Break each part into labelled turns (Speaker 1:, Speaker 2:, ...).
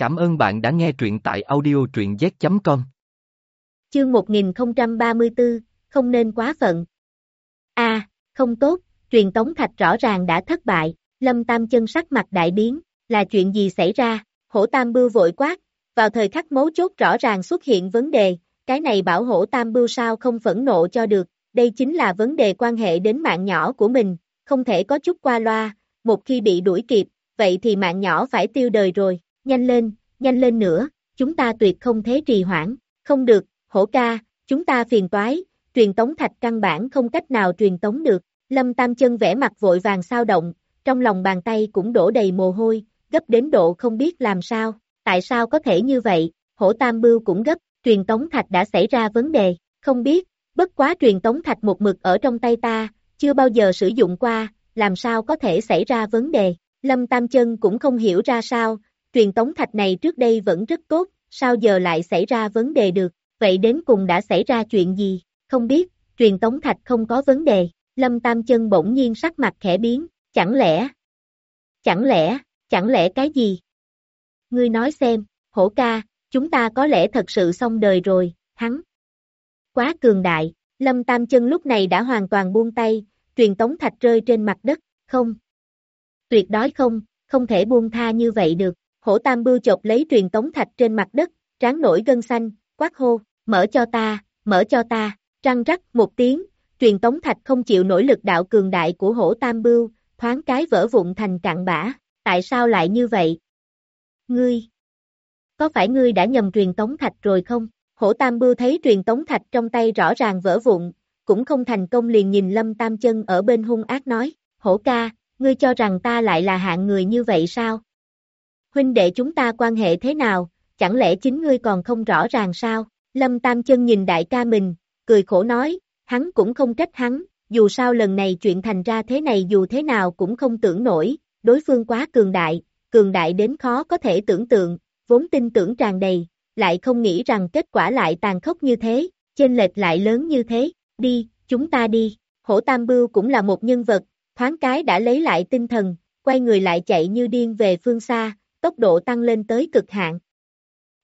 Speaker 1: Cảm ơn bạn đã nghe truyện tại audio truyện z.com.
Speaker 2: Chương 1034, không nên quá phận. A, không tốt, truyền tống thạch rõ ràng đã thất bại, Lâm Tam chân sắc mặt đại biến, là chuyện gì xảy ra? Hổ Tam Bưu vội quát, vào thời khắc mấu chốt rõ ràng xuất hiện vấn đề, cái này bảo Hổ Tam Bưu sao không phẫn nộ cho được, đây chính là vấn đề quan hệ đến mạng nhỏ của mình, không thể có chút qua loa, một khi bị đuổi kịp, vậy thì mạng nhỏ phải tiêu đời rồi, nhanh lên, nhanh lên nữa, chúng ta tuyệt không thế trì hoãn, không được, hổ ca, chúng ta phiền toái, truyền tống thạch căn bản không cách nào truyền tống được, lâm tam chân vẽ mặt vội vàng sao động, trong lòng bàn tay cũng đổ đầy mồ hôi, gấp đến độ không biết làm sao, tại sao có thể như vậy, hổ tam bưu cũng gấp, truyền tống thạch đã xảy ra vấn đề, không biết, bất quá truyền tống thạch một mực ở trong tay ta, chưa bao giờ sử dụng qua, làm sao có thể xảy ra vấn đề, Lâm Tam Chân cũng không hiểu ra sao, truyền tống thạch này trước đây vẫn rất tốt, sao giờ lại xảy ra vấn đề được, vậy đến cùng đã xảy ra chuyện gì, không biết, truyền tống thạch không có vấn đề, Lâm Tam Chân bỗng nhiên sắc mặt khẽ biến, chẳng lẽ, chẳng lẽ, chẳng lẽ cái gì? Ngươi nói xem, hổ ca, chúng ta có lẽ thật sự xong đời rồi, hắn. Quá cường đại, Lâm Tam Chân lúc này đã hoàn toàn buông tay, truyền tống thạch rơi trên mặt đất, không. Tuyệt đối không, không thể buông tha như vậy được, hổ tam bưu chộp lấy truyền tống thạch trên mặt đất, tráng nổi gân xanh, quát hô, mở cho ta, mở cho ta, răng rắc một tiếng, truyền tống thạch không chịu nổi lực đạo cường đại của hổ tam bưu, thoáng cái vỡ vụn thành cạn bã, tại sao lại như vậy? Ngươi! Có phải ngươi đã nhầm truyền tống thạch rồi không? Hổ tam bưu thấy truyền tống thạch trong tay rõ ràng vỡ vụn, cũng không thành công liền nhìn lâm tam chân ở bên hung ác nói, hổ ca, ngươi cho rằng ta lại là hạng người như vậy sao? Huynh đệ chúng ta quan hệ thế nào, chẳng lẽ chính ngươi còn không rõ ràng sao? Lâm Tam Chân nhìn đại ca mình, cười khổ nói, hắn cũng không trách hắn, dù sao lần này chuyện thành ra thế này dù thế nào cũng không tưởng nổi, đối phương quá cường đại, cường đại đến khó có thể tưởng tượng, vốn tin tưởng tràn đầy, lại không nghĩ rằng kết quả lại tàn khốc như thế, chênh lệch lại lớn như thế, đi, chúng ta đi, hổ tam bưu cũng là một nhân vật, thoáng cái đã lấy lại tinh thần, quay người lại chạy như điên về phương xa, tốc độ tăng lên tới cực hạn.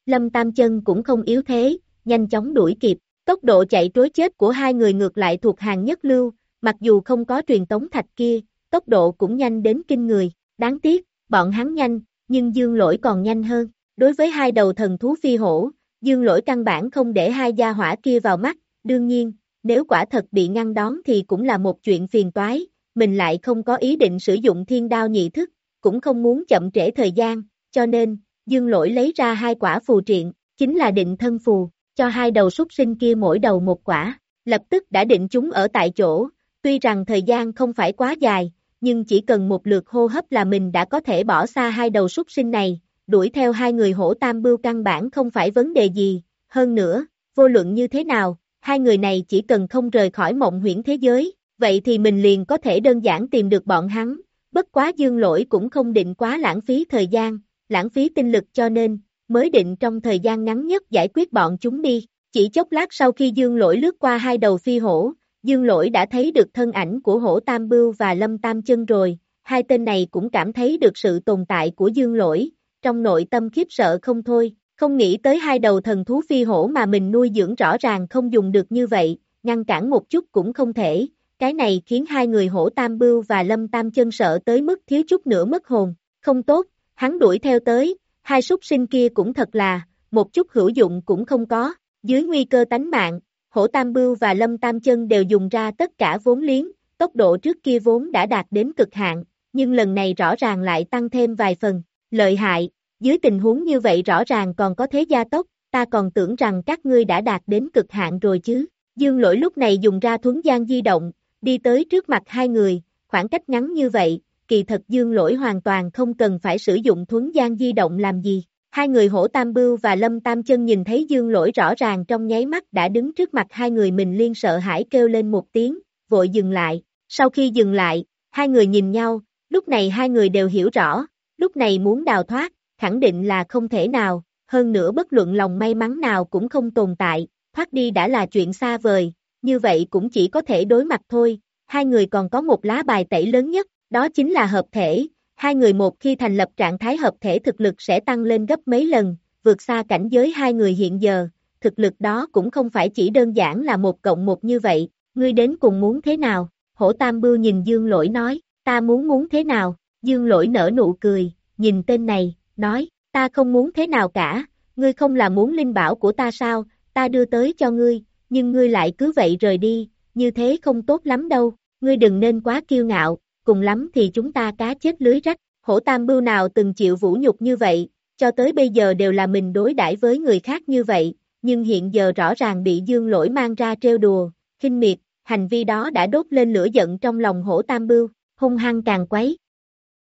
Speaker 2: Lâm Tam Chân cũng không yếu thế, nhanh chóng đuổi kịp, tốc độ chạy trối chết của hai người ngược lại thuộc hàng nhất lưu, mặc dù không có truyền tống thạch kia, tốc độ cũng nhanh đến kinh người, đáng tiếc, bọn hắn nhanh, nhưng dương lỗi còn nhanh hơn. Đối với hai đầu thần thú phi hổ, dương lỗi căn bản không để hai gia hỏa kia vào mắt, đương nhiên, nếu quả thật bị ngăn đón thì cũng là một chuyện phiền toái, mình lại không có ý định sử dụng thiên đao nhị thức, cũng không muốn chậm trễ thời gian, cho nên, dương lỗi lấy ra hai quả phù triện, chính là định thân phù, cho hai đầu súc sinh kia mỗi đầu một quả, lập tức đã định chúng ở tại chỗ, tuy rằng thời gian không phải quá dài, nhưng chỉ cần một lượt hô hấp là mình đã có thể bỏ xa hai đầu súc sinh này, đuổi theo hai người hổ tam bưu căn bản không phải vấn đề gì, hơn nữa, vô luận như thế nào, hai người này chỉ cần không rời khỏi mộng huyễn thế giới, vậy thì mình liền có thể đơn giản tìm được bọn hắn, bất quá dương lỗi cũng không định quá lãng phí thời gian, lãng phí tinh lực cho nên, mới định trong thời gian ngắn nhất giải quyết bọn chúng đi. Chỉ chốc lát sau khi dương lỗi lướt qua hai đầu phi hổ, dương lỗi đã thấy được thân ảnh của hổ Tam Bưu và Lâm Tam Chân rồi, hai tên này cũng cảm thấy được sự tồn tại của dương lỗi, trong nội tâm khiếp sợ không thôi, không nghĩ tới hai đầu thần thú phi hổ mà mình nuôi dưỡng rõ ràng không dùng được như vậy, ngăn cản một chút cũng không thể, cái này khiến hai người hổ Tam Bưu và Lâm Tam Chân sợ tới mức thiếu chút nữa mất hồn, không tốt, hắn đuổi theo tới, hai súc sinh kia cũng thật là, một chút hữu dụng cũng không có, dưới nguy cơ tánh mạng, hổ Tam Bưu và Lâm Tam Chân đều dùng ra tất cả vốn liếng, tốc độ trước kia vốn đã đạt đến cực hạn, nhưng lần này rõ ràng lại tăng thêm vài phần, lợi hại, dưới tình huống như vậy rõ ràng còn có thế gia tốc, ta còn tưởng rằng các ngươi đã đạt đến cực hạn rồi chứ. Dương lỗi lúc này dùng ra thuấn gian di động, đi tới trước mặt hai người, khoảng cách ngắn như vậy, kỳ thật dương lỗi hoàn toàn không cần phải sử dụng thuấn gian di động làm gì. Hai người hổ tam bưu và lâm tam chân nhìn thấy dương lỗi rõ ràng trong nháy mắt đã đứng trước mặt hai người mình liên sợ hãi kêu lên một tiếng, vội dừng lại. Sau khi dừng lại, hai người nhìn nhau, lúc này hai người đều hiểu rõ, lúc này muốn đào thoát, khẳng định là không thể nào, hơn nữa bất luận lòng may mắn nào cũng không tồn tại, thoát đi đã là chuyện xa vời, như vậy cũng chỉ có thể đối mặt thôi, hai người còn có một lá bài tẩy lớn nhất, đó chính là hợp thể, hai người một khi thành lập trạng thái hợp thể thực lực sẽ tăng lên gấp mấy lần, vượt xa cảnh giới hai người hiện giờ, thực lực đó cũng không phải chỉ đơn giản là một cộng một như vậy, ngươi đến cùng muốn thế nào, hổ tam bưu nhìn dương lỗi nói, ta muốn muốn thế nào, dương lỗi nở nụ cười, nhìn tên này, nói, ta không muốn thế nào cả, ngươi không là muốn linh bảo của ta sao, ta đưa tới cho ngươi, nhưng ngươi lại cứ vậy rời đi, như thế không tốt lắm đâu, ngươi đừng nên quá kiêu ngạo, cùng lắm thì chúng ta cá chết lưới rách, hổ tam bưu nào từng chịu vũ nhục như vậy, cho tới bây giờ đều là mình đối đãi với người khác như vậy, nhưng hiện giờ rõ ràng bị dương lỗi mang ra trêu đùa, khinh miệt, hành vi đó đã đốt lên lửa giận trong lòng hổ tam bưu, hung hăng càng quấy.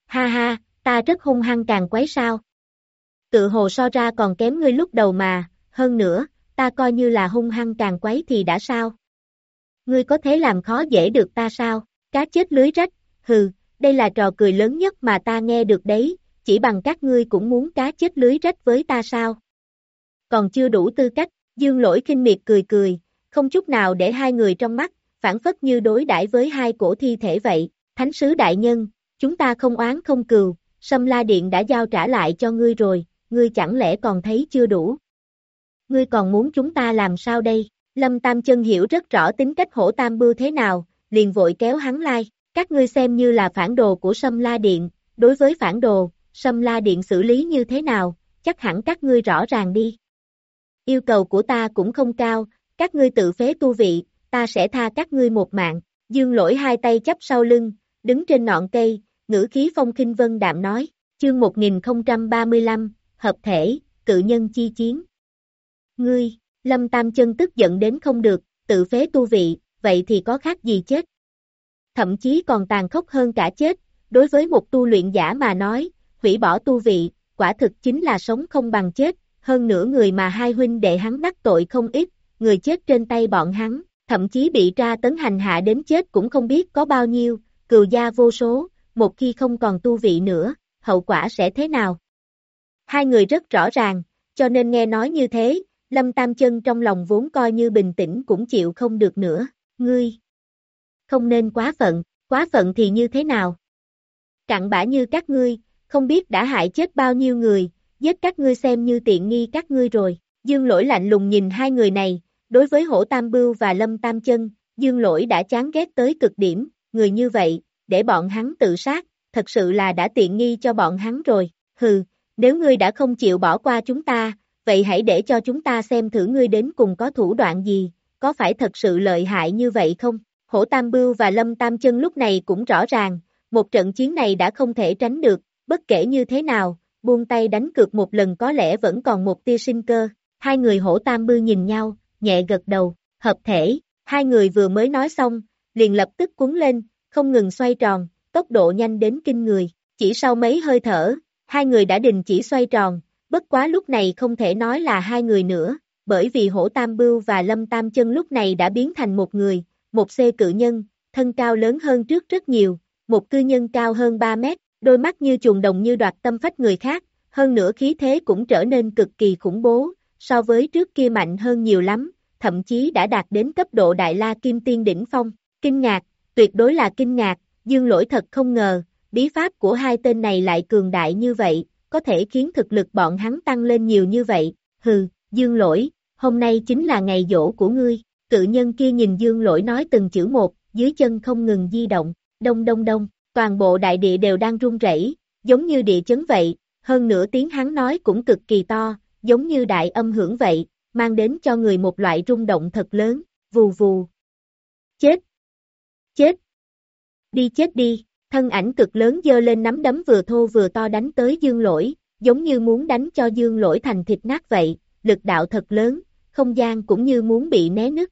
Speaker 2: Ha ha, ta rất hung hăng càng quấy sao? Tự hồ so ra còn kém ngươi lúc đầu mà, hơn nữa, ta coi như là hung hăng càng quấy thì đã sao? Ngươi có thể làm khó dễ được ta sao? Cá chết lưới rách, hừ, đây là trò cười lớn nhất mà ta nghe được đấy, chỉ bằng các ngươi cũng muốn cá chết lưới rách với ta sao? Còn chưa đủ tư cách, dương lỗi kinh miệt cười cười, không chút nào để hai người trong mắt, phản phất như đối đãi với hai cổ thi thể vậy, thánh sứ đại nhân, chúng ta không oán không cừu, Sâm La Điện đã giao trả lại cho ngươi rồi, ngươi chẳng lẽ còn thấy chưa đủ? Ngươi còn muốn chúng ta làm sao đây? Lâm Tam Chân hiểu rất rõ tính cách hổ tam bưu thế nào, liền vội kéo hắn lai, các ngươi xem như là phản đồ của Sâm La Điện, đối với phản đồ, Sâm La Điện xử lý như thế nào, chắc hẳn các ngươi rõ ràng đi. Yêu cầu của ta cũng không cao, các ngươi tự phế tu vị, ta sẽ tha các ngươi một mạng, dương lỗi hai tay chắp sau lưng, đứng trên ngọn cây, ngữ khí phong kinh vân đạm nói, chương 1035, hợp thể, cự nhân chi chiến. Ngươi, Lâm Tam chân tức giận đến không được, tự phế tu vị, vậy thì có khác gì chết? Thậm chí còn tàn khốc hơn cả chết, đối với một tu luyện giả mà nói, hủy bỏ tu vị, quả thực chính là sống không bằng chết, hơn nữa người mà hai huynh đệ hắn đắc tội không ít, người chết trên tay bọn hắn, thậm chí bị tra tấn hành hạ đến chết cũng không biết có bao nhiêu, cừu gia vô số, một khi không còn tu vị nữa, hậu quả sẽ thế nào? Hai người rất rõ ràng, cho nên nghe nói như thế, Lâm Tam Chân trong lòng vốn coi như bình tĩnh cũng chịu không được nữa, ngươi. Không nên quá phận, quá phận thì như thế nào? Cặn bã như các ngươi, không biết đã hại chết bao nhiêu người, giết các ngươi xem như tiện nghi các ngươi rồi. Dương lỗi lạnh lùng nhìn hai người này, đối với hổ Tam Bưu và Lâm Tam Chân, Dương lỗi đã chán ghét tới cực điểm, người như vậy, để bọn hắn tự sát, thật sự là đã tiện nghi cho bọn hắn rồi, hừ, nếu ngươi đã không chịu bỏ qua chúng ta, vậy hãy để cho chúng ta xem thử ngươi đến cùng có thủ đoạn gì, có phải thật sự lợi hại như vậy không? Hổ Tam Bưu và Lâm Tam Chân lúc này cũng rõ ràng, một trận chiến này đã không thể tránh được, bất kể như thế nào, buông tay đánh cược một lần có lẽ vẫn còn một tia sinh cơ. Hai người hổ Tam Bưu nhìn nhau, nhẹ gật đầu, hợp thể, hai người vừa mới nói xong, liền lập tức cuốn lên, không ngừng xoay tròn, tốc độ nhanh đến kinh người. Chỉ sau mấy hơi thở, hai người đã đình chỉ xoay tròn, bất quá lúc này không thể nói là hai người nữa, bởi vì hổ tam bưu và lâm tam chân lúc này đã biến thành một người, một xê cự nhân, thân cao lớn hơn trước rất nhiều, một cư nhân cao hơn 3 mét, đôi mắt như chuồng đồng như đoạt tâm phách người khác, hơn nữa khí thế cũng trở nên cực kỳ khủng bố, so với trước kia mạnh hơn nhiều lắm, thậm chí đã đạt đến cấp độ đại la kim tiên đỉnh phong, kinh ngạc, tuyệt đối là kinh ngạc, dương lỗi thật không ngờ, bí pháp của hai tên này lại cường đại như vậy, có thể khiến thực lực bọn hắn tăng lên nhiều như vậy, hừ, dương lỗi, hôm nay chính là ngày dỗ của ngươi, cự nhân kia nhìn dương lỗi nói từng chữ một, dưới chân không ngừng di động, đông đông đông, toàn bộ đại địa đều đang rung rẩy, giống như địa chấn vậy, hơn nữa tiếng hắn nói cũng cực kỳ to, giống như đại âm hưởng vậy, mang đến cho người một loại rung động thật lớn, vù vù. Chết! Chết! Đi chết đi! Thân ảnh cực lớn dơ lên nắm đấm vừa thô vừa to đánh tới dương lỗi, giống như muốn đánh cho dương lỗi thành thịt nát vậy, lực đạo thật lớn, không gian cũng như muốn bị né nứt.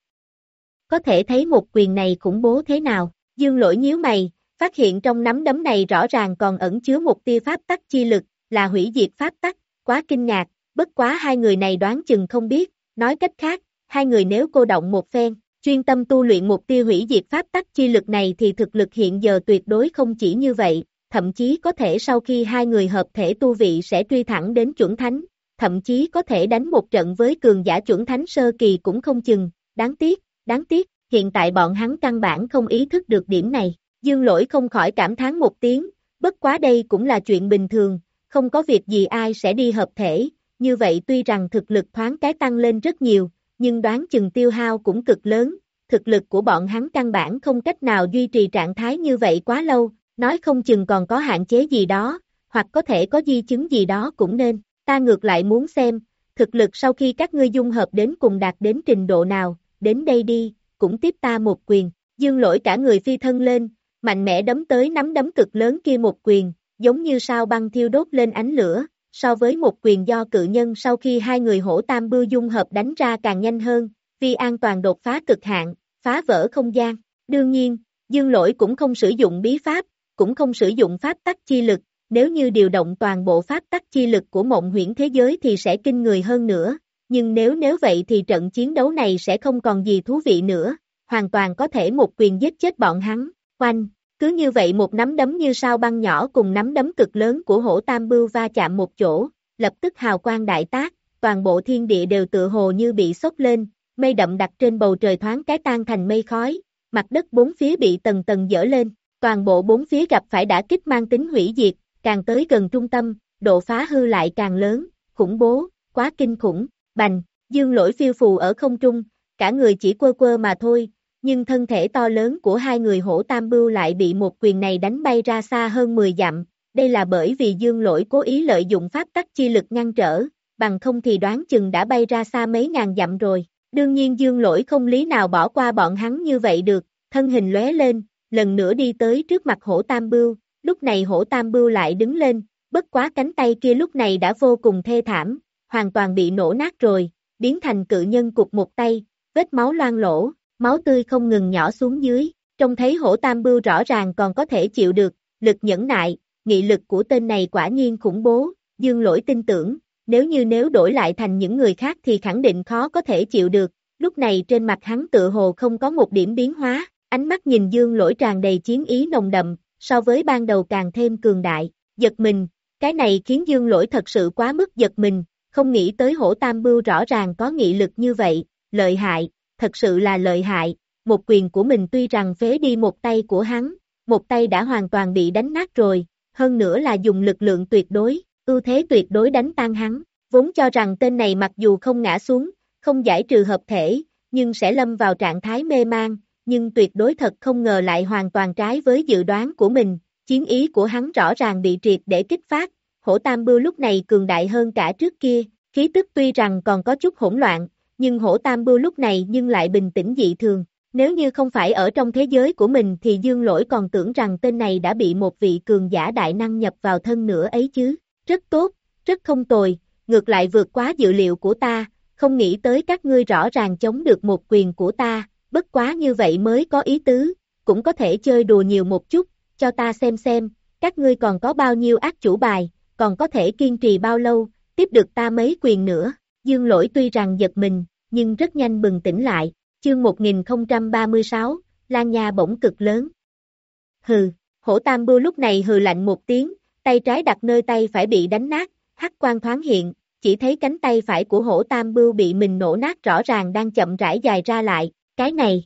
Speaker 2: Có thể thấy một quyền này khủng bố thế nào, dương lỗi nhíu mày, phát hiện trong nắm đấm này rõ ràng còn ẩn chứa một tia pháp tắc chi lực, là hủy diệt pháp tắc, quá kinh ngạc, bất quá hai người này đoán chừng không biết, nói cách khác, hai người nếu cô động một phen, chuyên tâm tu luyện một tia hủy diệt pháp tắc chi lực này thì thực lực hiện giờ tuyệt đối không chỉ như vậy, thậm chí có thể sau khi hai người hợp thể tu vị sẽ truy thẳng đến chuẩn thánh, thậm chí có thể đánh một trận với cường giả chuẩn thánh sơ kỳ cũng không chừng, đáng tiếc, đáng tiếc, hiện tại bọn hắn căn bản không ý thức được điểm này, dương lỗi không khỏi cảm thán một tiếng, bất quá đây cũng là chuyện bình thường, không có việc gì ai sẽ đi hợp thể, như vậy tuy rằng thực lực thoáng cái tăng lên rất nhiều, nhưng đoán chừng tiêu hao cũng cực lớn, thực lực của bọn hắn căn bản không cách nào duy trì trạng thái như vậy quá lâu, nói không chừng còn có hạn chế gì đó, hoặc có thể có di chứng gì đó cũng nên, ta ngược lại muốn xem, thực lực sau khi các ngươi dung hợp đến cùng đạt đến trình độ nào, đến đây đi, cũng tiếp ta một quyền, dương lỗi cả người phi thân lên, mạnh mẽ đấm tới nắm đấm cực lớn kia một quyền, giống như sao băng thiêu đốt lên ánh lửa, so với một quyền do cự nhân sau khi hai người hổ tam bưu dung hợp đánh ra càng nhanh hơn, vì an toàn đột phá cực hạn, phá vỡ không gian. Đương nhiên, dương lỗi cũng không sử dụng bí pháp, cũng không sử dụng pháp tắc chi lực, nếu như điều động toàn bộ pháp tắc chi lực của mộng huyễn thế giới thì sẽ kinh người hơn nữa, nhưng nếu nếu vậy thì trận chiến đấu này sẽ không còn gì thú vị nữa, hoàn toàn có thể một quyền giết chết bọn hắn, quanh, cứ như vậy một nắm đấm như sao băng nhỏ cùng nắm đấm cực lớn của hổ tam bưu va chạm một chỗ, lập tức hào quang đại tác, toàn bộ thiên địa đều tự hồ như bị sốc lên, mây đậm đặt trên bầu trời thoáng cái tan thành mây khói, mặt đất bốn phía bị tầng tầng dỡ lên, toàn bộ bốn phía gặp phải đã kích mang tính hủy diệt, càng tới gần trung tâm, độ phá hư lại càng lớn, khủng bố, quá kinh khủng, bành, dương lỗi phiêu phù ở không trung, cả người chỉ quơ quơ mà thôi, nhưng thân thể to lớn của hai người hổ tam bưu lại bị một quyền này đánh bay ra xa hơn 10 dặm, đây là bởi vì dương lỗi cố ý lợi dụng pháp tắc chi lực ngăn trở, bằng không thì đoán chừng đã bay ra xa mấy ngàn dặm rồi. Đương nhiên dương lỗi không lý nào bỏ qua bọn hắn như vậy được, thân hình lóe lên, lần nữa đi tới trước mặt hổ tam bưu, lúc này hổ tam bưu lại đứng lên, bất quá cánh tay kia lúc này đã vô cùng thê thảm, hoàn toàn bị nổ nát rồi, biến thành cự nhân cục một tay, vết máu loang lỗ, máu tươi không ngừng nhỏ xuống dưới, trông thấy hổ tam bưu rõ ràng còn có thể chịu được, lực nhẫn nại, nghị lực của tên này quả nhiên khủng bố, dương lỗi tin tưởng, nếu như nếu đổi lại thành những người khác thì khẳng định khó có thể chịu được, lúc này trên mặt hắn tự hồ không có một điểm biến hóa, ánh mắt nhìn dương lỗi tràn đầy chiến ý nồng đậm, so với ban đầu càng thêm cường đại, giật mình, cái này khiến dương lỗi thật sự quá mức giật mình, không nghĩ tới hổ tam bưu rõ ràng có nghị lực như vậy, lợi hại, thật sự là lợi hại, một quyền của mình tuy rằng phế đi một tay của hắn, một tay đã hoàn toàn bị đánh nát rồi, hơn nữa là dùng lực lượng tuyệt đối, ưu thế tuyệt đối đánh tan hắn, vốn cho rằng tên này mặc dù không ngã xuống, không giải trừ hợp thể, nhưng sẽ lâm vào trạng thái mê mang, nhưng tuyệt đối thật không ngờ lại hoàn toàn trái với dự đoán của mình, chiến ý của hắn rõ ràng bị triệt để kích phát, hổ tam bưu lúc này cường đại hơn cả trước kia, khí tức tuy rằng còn có chút hỗn loạn, nhưng hổ tam bưu lúc này nhưng lại bình tĩnh dị thường. Nếu như không phải ở trong thế giới của mình thì dương lỗi còn tưởng rằng tên này đã bị một vị cường giả đại năng nhập vào thân nữa ấy chứ. Rất tốt, rất không tồi, ngược lại vượt quá dự liệu của ta, không nghĩ tới các ngươi rõ ràng chống được một quyền của ta, bất quá như vậy mới có ý tứ, cũng có thể chơi đùa nhiều một chút, cho ta xem xem, các ngươi còn có bao nhiêu ác chủ bài, còn có thể kiên trì bao lâu, tiếp được ta mấy quyền nữa. Dương lỗi tuy rằng giật mình, nhưng rất nhanh bừng tỉnh lại, chương 1036, Lan Nha bỗng cực lớn. Hừ, hổ tam bưu lúc này hừ lạnh một tiếng, tay trái đặt nơi tay phải bị đánh nát, hắc quan thoáng hiện, chỉ thấy cánh tay phải của hổ tam bưu bị mình nổ nát rõ ràng đang chậm rãi dài ra lại, cái này.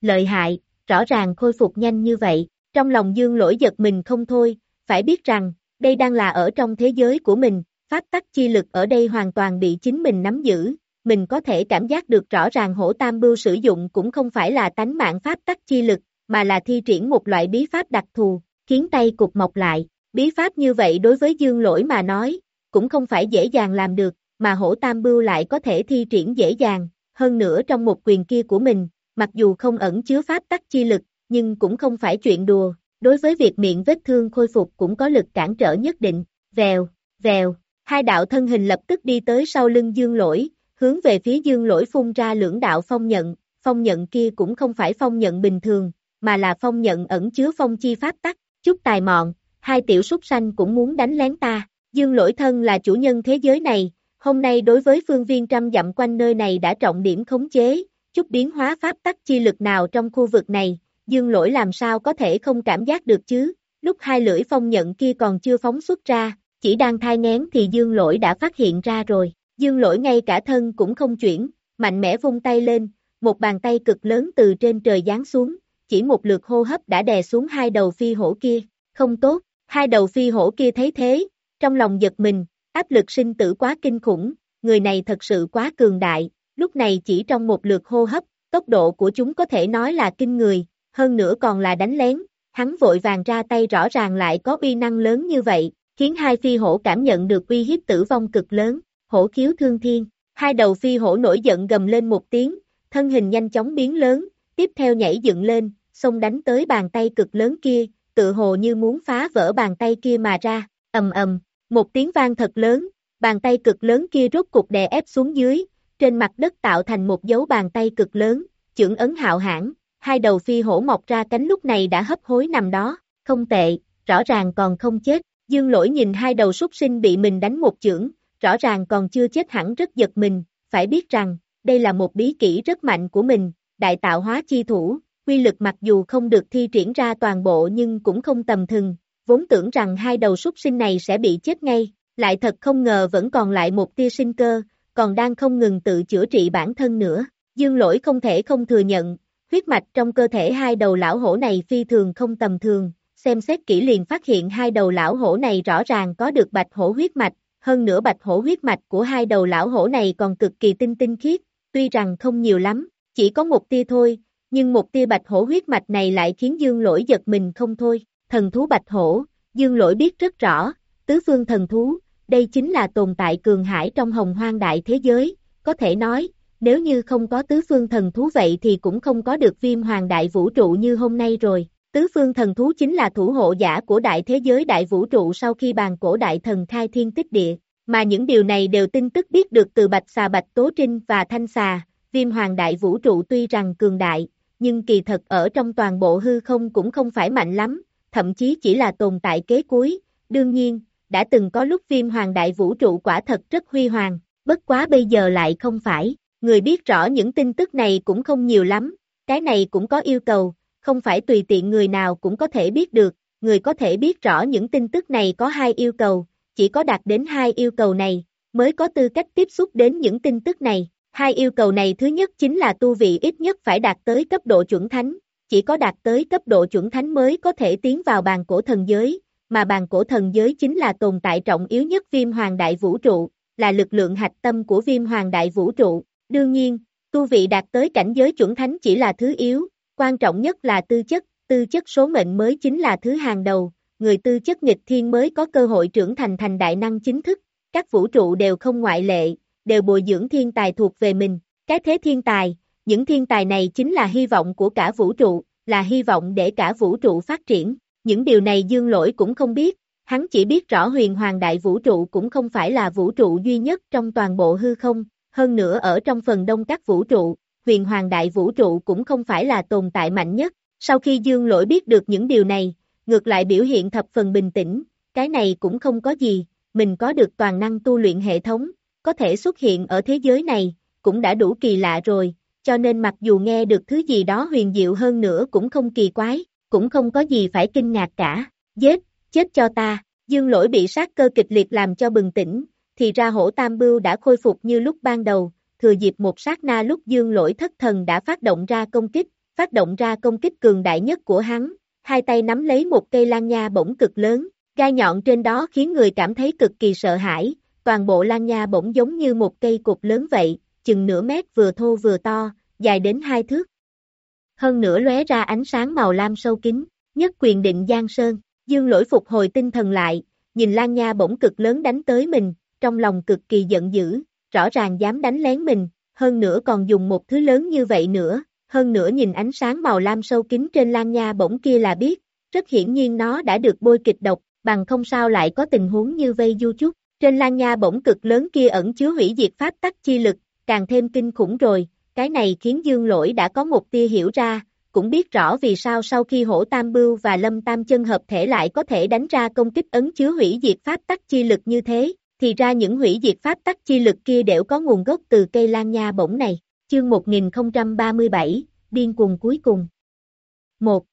Speaker 2: Lợi hại, rõ ràng khôi phục nhanh như vậy, trong lòng dương lỗi giật mình không thôi, phải biết rằng, đây đang là ở trong thế giới của mình, pháp tắc chi lực ở đây hoàn toàn bị chính mình nắm giữ, mình có thể cảm giác được rõ ràng hổ tam bưu sử dụng cũng không phải là tánh mạng pháp tắc chi lực, mà là thi triển một loại bí pháp đặc thù, khiến tay cục mọc lại, bí pháp như vậy đối với dương lỗi mà nói, cũng không phải dễ dàng làm được, mà hổ tam bưu lại có thể thi triển dễ dàng, hơn nữa trong một quyền kia của mình, mặc dù không ẩn chứa pháp tắc chi lực, nhưng cũng không phải chuyện đùa, đối với việc miệng vết thương khôi phục cũng có lực cản trở nhất định, vèo, vèo, hai đạo thân hình lập tức đi tới sau lưng dương lỗi, hướng về phía dương lỗi phun ra lưỡng đạo phong nhận, phong nhận kia cũng không phải phong nhận bình thường, mà là phong nhận ẩn chứa phong chi pháp tắc, chút tài mọn, hai tiểu súc sanh cũng muốn đánh lén ta, dương lỗi thân là chủ nhân thế giới này, hôm nay đối với phương viên trăm dặm quanh nơi này đã trọng điểm khống chế, chút biến hóa pháp tắc chi lực nào trong khu vực này, dương lỗi làm sao có thể không cảm giác được chứ, lúc hai lưỡi phong nhận kia còn chưa phóng xuất ra, chỉ đang thai ngén thì dương lỗi đã phát hiện ra rồi, dương lỗi ngay cả thân cũng không chuyển, mạnh mẽ vung tay lên, một bàn tay cực lớn từ trên trời giáng xuống, chỉ một lượt hô hấp đã đè xuống hai đầu phi hổ kia, không tốt, Hai đầu phi hổ kia thấy thế, trong lòng giật mình, áp lực sinh tử quá kinh khủng, người này thật sự quá cường đại, lúc này chỉ trong một lượt hô hấp, tốc độ của chúng có thể nói là kinh người, hơn nữa còn là đánh lén, hắn vội vàng ra tay rõ ràng lại có uy năng lớn như vậy, khiến hai phi hổ cảm nhận được uy hiếp tử vong cực lớn, hổ khiếu thương thiên, hai đầu phi hổ nổi giận gầm lên một tiếng, thân hình nhanh chóng biến lớn, tiếp theo nhảy dựng lên, xông đánh tới bàn tay cực lớn kia, tự hồ như muốn phá vỡ bàn tay kia mà ra, ầm ầm, một tiếng vang thật lớn, bàn tay cực lớn kia rốt cục đè ép xuống dưới, trên mặt đất tạo thành một dấu bàn tay cực lớn, chưởng ấn hạo hãn, hai đầu phi hổ mọc ra cánh lúc này đã hấp hối nằm đó, không tệ, rõ ràng còn không chết, dương lỗi nhìn hai đầu súc sinh bị mình đánh một chưởng, rõ ràng còn chưa chết hẳn rất giật mình, phải biết rằng, đây là một bí kỹ rất mạnh của mình, đại tạo hóa chi thủ, quy lực mặc dù không được thi triển ra toàn bộ nhưng cũng không tầm thường, vốn tưởng rằng hai đầu súc sinh này sẽ bị chết ngay, lại thật không ngờ vẫn còn lại một tia sinh cơ, còn đang không ngừng tự chữa trị bản thân nữa. Dương lỗi không thể không thừa nhận, huyết mạch trong cơ thể hai đầu lão hổ này phi thường không tầm thường, xem xét kỹ liền phát hiện hai đầu lão hổ này rõ ràng có được bạch hổ huyết mạch, hơn nữa bạch hổ huyết mạch của hai đầu lão hổ này còn cực kỳ tinh tinh khiết, tuy rằng không nhiều lắm, chỉ có một tia thôi, nhưng một tia bạch hổ huyết mạch này lại khiến dương lỗi giật mình không thôi, thần thú bạch hổ, dương lỗi biết rất rõ, tứ phương thần thú, đây chính là tồn tại cường hải trong hồng hoang đại thế giới, có thể nói, nếu như không có tứ phương thần thú vậy thì cũng không có được viêm hoàng đại vũ trụ như hôm nay rồi. Tứ phương thần thú chính là thủ hộ giả của đại thế giới đại vũ trụ sau khi bàn cổ đại thần khai thiên tích địa, mà những điều này đều tin tức biết được từ bạch xà bạch tố trinh và thanh xà, viêm hoàng đại vũ trụ tuy rằng cường đại, nhưng kỳ thật ở trong toàn bộ hư không cũng không phải mạnh lắm, thậm chí chỉ là tồn tại kế cuối, đương nhiên, đã từng có lúc viêm hoàng đại vũ trụ quả thật rất huy hoàng, bất quá bây giờ lại không phải, người biết rõ những tin tức này cũng không nhiều lắm, cái này cũng có yêu cầu, không phải tùy tiện người nào cũng có thể biết được, người có thể biết rõ những tin tức này có hai yêu cầu, chỉ có đạt đến hai yêu cầu này, mới có tư cách tiếp xúc đến những tin tức này. Hai yêu cầu này thứ nhất chính là tu vị ít nhất phải đạt tới cấp độ chuẩn thánh, chỉ có đạt tới cấp độ chuẩn thánh mới có thể tiến vào bàn cổ thần giới, mà bàn cổ thần giới chính là tồn tại trọng yếu nhất viêm hoàng đại vũ trụ, là lực lượng hạch tâm của viêm hoàng đại vũ trụ. Đương nhiên, tu vị đạt tới cảnh giới chuẩn thánh chỉ là thứ yếu, quan trọng nhất là tư chất, tư chất số mệnh mới chính là thứ hàng đầu, người tư chất nghịch thiên mới có cơ hội trưởng thành thành đại năng chính thức, các vũ trụ đều không ngoại lệ, đều bồi dưỡng thiên tài thuộc về mình, cái thế thiên tài, những thiên tài này chính là hy vọng của cả vũ trụ, là hy vọng để cả vũ trụ phát triển, những điều này dương lỗi cũng không biết, hắn chỉ biết rõ huyền hoàng đại vũ trụ cũng không phải là vũ trụ duy nhất trong toàn bộ hư không, hơn nữa ở trong phần đông các vũ trụ, huyền hoàng đại vũ trụ cũng không phải là tồn tại mạnh nhất, sau khi dương lỗi biết được những điều này, ngược lại biểu hiện thập phần bình tĩnh, cái này cũng không có gì, mình có được toàn năng tu luyện hệ thống, có thể xuất hiện ở thế giới này, cũng đã đủ kỳ lạ rồi, cho nên mặc dù nghe được thứ gì đó huyền diệu hơn nữa cũng không kỳ quái, cũng không có gì phải kinh ngạc cả, giết, chết cho ta, dương lỗi bị sát cơ kịch liệt làm cho bừng tỉnh, thì ra hổ tam bưu đã khôi phục như lúc ban đầu, thừa dịp một sát na lúc dương lỗi thất thần đã phát động ra công kích, phát động ra công kích cường đại nhất của hắn, hai tay nắm lấy một cây lan nha bổng cực lớn, gai nhọn trên đó khiến người cảm thấy cực kỳ sợ hãi, toàn bộ lan nha bổng giống như một cây cục lớn vậy, chừng nửa mét vừa thô vừa to, dài đến hai thước. Hơn nữa lóe ra ánh sáng màu lam sâu kín, nhất quyền định Giang Sơn, dương lỗi phục hồi tinh thần lại, nhìn lan nha bổng cực lớn đánh tới mình, trong lòng cực kỳ giận dữ, rõ ràng dám đánh lén mình, hơn nữa còn dùng một thứ lớn như vậy nữa, hơn nữa nhìn ánh sáng màu lam sâu kín trên lan nha bỗng kia là biết, rất hiển nhiên nó đã được bôi kịch độc, bằng không sao lại có tình huống như vây du chút. Trên lan nha bỗng cực lớn kia ẩn chứa hủy diệt pháp tắc chi lực, càng thêm kinh khủng rồi, cái này khiến dương lỗi đã có một tia hiểu ra, cũng biết rõ vì sao sau khi hổ tam bưu và lâm tam chân hợp thể lại có thể đánh ra công kích ấn chứa hủy diệt pháp tắc chi lực như thế, thì ra những hủy diệt pháp tắc chi lực kia đều có nguồn gốc từ cây lan nha bổng này. Chương 1037, Điên cuồng cuối cùng 1.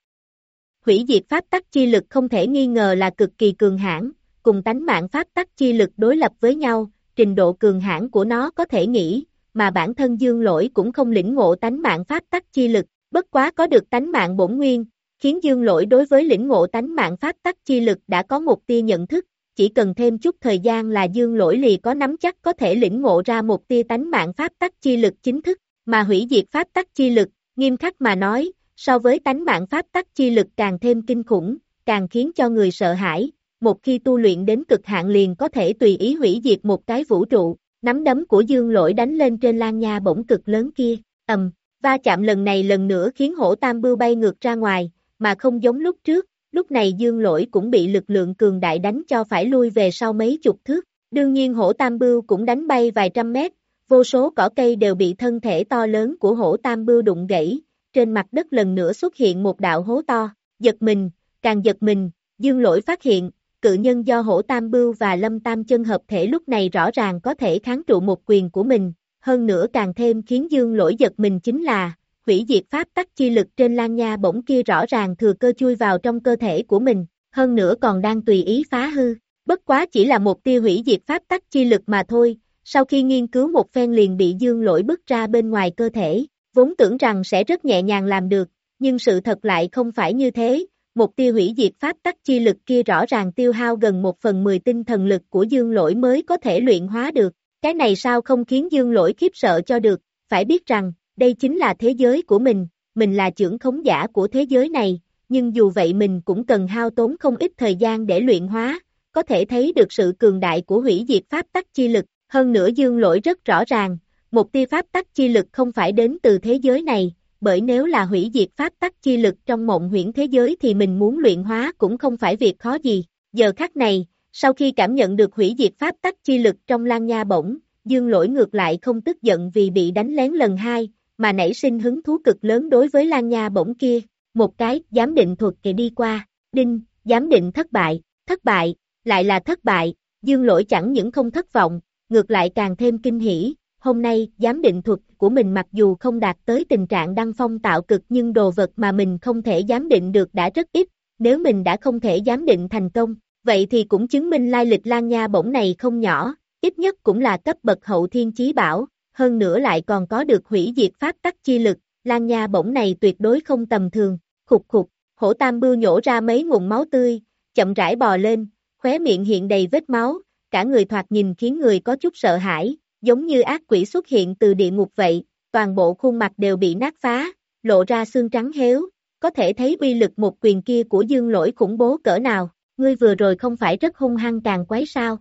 Speaker 2: Hủy diệt pháp tắc chi lực không thể nghi ngờ là cực kỳ cường hãn, cùng tánh mạng pháp tắc chi lực đối lập với nhau, trình độ cường hãn của nó có thể nghĩ, mà bản thân dương lỗi cũng không lĩnh ngộ tánh mạng pháp tắc chi lực, bất quá có được tánh mạng bổn nguyên, khiến dương lỗi đối với lĩnh ngộ tánh mạng pháp tắc chi lực đã có một tia nhận thức, chỉ cần thêm chút thời gian là dương lỗi lì có nắm chắc có thể lĩnh ngộ ra một tia tánh mạng pháp tắc chi lực chính thức, mà hủy diệt pháp tắc chi lực, nghiêm khắc mà nói, so với tánh mạng pháp tắc chi lực càng thêm kinh khủng, càng khiến cho người sợ hãi, một khi tu luyện đến cực hạn liền có thể tùy ý hủy diệt một cái vũ trụ, nắm đấm của dương lỗi đánh lên trên lan nha bổng cực lớn kia, ầm, va chạm lần này lần nữa khiến hổ tam bưu bay ngược ra ngoài, mà không giống lúc trước, lúc này dương lỗi cũng bị lực lượng cường đại đánh cho phải lui về sau mấy chục thước, đương nhiên hổ tam bưu cũng đánh bay vài trăm mét, vô số cỏ cây đều bị thân thể to lớn của hổ tam bưu đụng gãy, trên mặt đất lần nữa xuất hiện một đạo hố to, giật mình, càng giật mình, dương lỗi phát hiện, cự nhân do hổ tam bưu và lâm tam chân hợp thể lúc này rõ ràng có thể kháng trụ một quyền của mình, hơn nữa càng thêm khiến dương lỗi giật mình chính là, hủy diệt pháp tắc chi lực trên lan nha bổng kia rõ ràng thừa cơ chui vào trong cơ thể của mình, hơn nữa còn đang tùy ý phá hư, bất quá chỉ là một tia hủy diệt pháp tắc chi lực mà thôi, sau khi nghiên cứu một phen liền bị dương lỗi bước ra bên ngoài cơ thể, vốn tưởng rằng sẽ rất nhẹ nhàng làm được, nhưng sự thật lại không phải như thế, một tia hủy diệt pháp tắc chi lực kia rõ ràng tiêu hao gần một phần mười tinh thần lực của dương lỗi mới có thể luyện hóa được, cái này sao không khiến dương lỗi khiếp sợ cho được, phải biết rằng, đây chính là thế giới của mình, mình là trưởng khống giả của thế giới này, nhưng dù vậy mình cũng cần hao tốn không ít thời gian để luyện hóa, có thể thấy được sự cường đại của hủy diệt pháp tắc chi lực, hơn nữa dương lỗi rất rõ ràng, một tia pháp tắc chi lực không phải đến từ thế giới này, bởi nếu là hủy diệt pháp tắc chi lực trong mộng huyễn thế giới thì mình muốn luyện hóa cũng không phải việc khó gì. Giờ khắc này, sau khi cảm nhận được hủy diệt pháp tắc chi lực trong lan nha bổng, dương lỗi ngược lại không tức giận vì bị đánh lén lần hai, mà nảy sinh hứng thú cực lớn đối với lan nha bổng kia. Một cái, giám định thuật kề đi qua, đinh, giám định thất bại, thất bại, lại là thất bại, dương lỗi chẳng những không thất vọng, ngược lại càng thêm kinh hỉ, hôm nay, giám định thuật của mình mặc dù không đạt tới tình trạng đăng phong tạo cực nhưng đồ vật mà mình không thể giám định được đã rất ít, nếu mình đã không thể giám định thành công, vậy thì cũng chứng minh lai lịch Lan Nha bổng này không nhỏ, ít nhất cũng là cấp bậc hậu thiên chí bảo, hơn nữa lại còn có được hủy diệt pháp tắc chi lực, Lan Nha bổng này tuyệt đối không tầm thường, khục khục, hổ tam bưu nhổ ra mấy nguồn máu tươi, chậm rãi bò lên, khóe miệng hiện đầy vết máu, cả người thoạt nhìn khiến người có chút sợ hãi, giống như ác quỷ xuất hiện từ địa ngục vậy, toàn bộ khuôn mặt đều bị nát phá, lộ ra xương trắng héo, có thể thấy uy lực một quyền kia của dương lỗi khủng bố cỡ nào, ngươi vừa rồi không phải rất hung hăng càng quấy sao?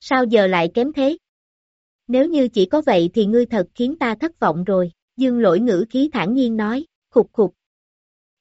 Speaker 2: Sao giờ lại kém thế? Nếu như chỉ có vậy thì ngươi thật khiến ta thất vọng rồi, dương lỗi ngữ khí thản nhiên nói, khục khục.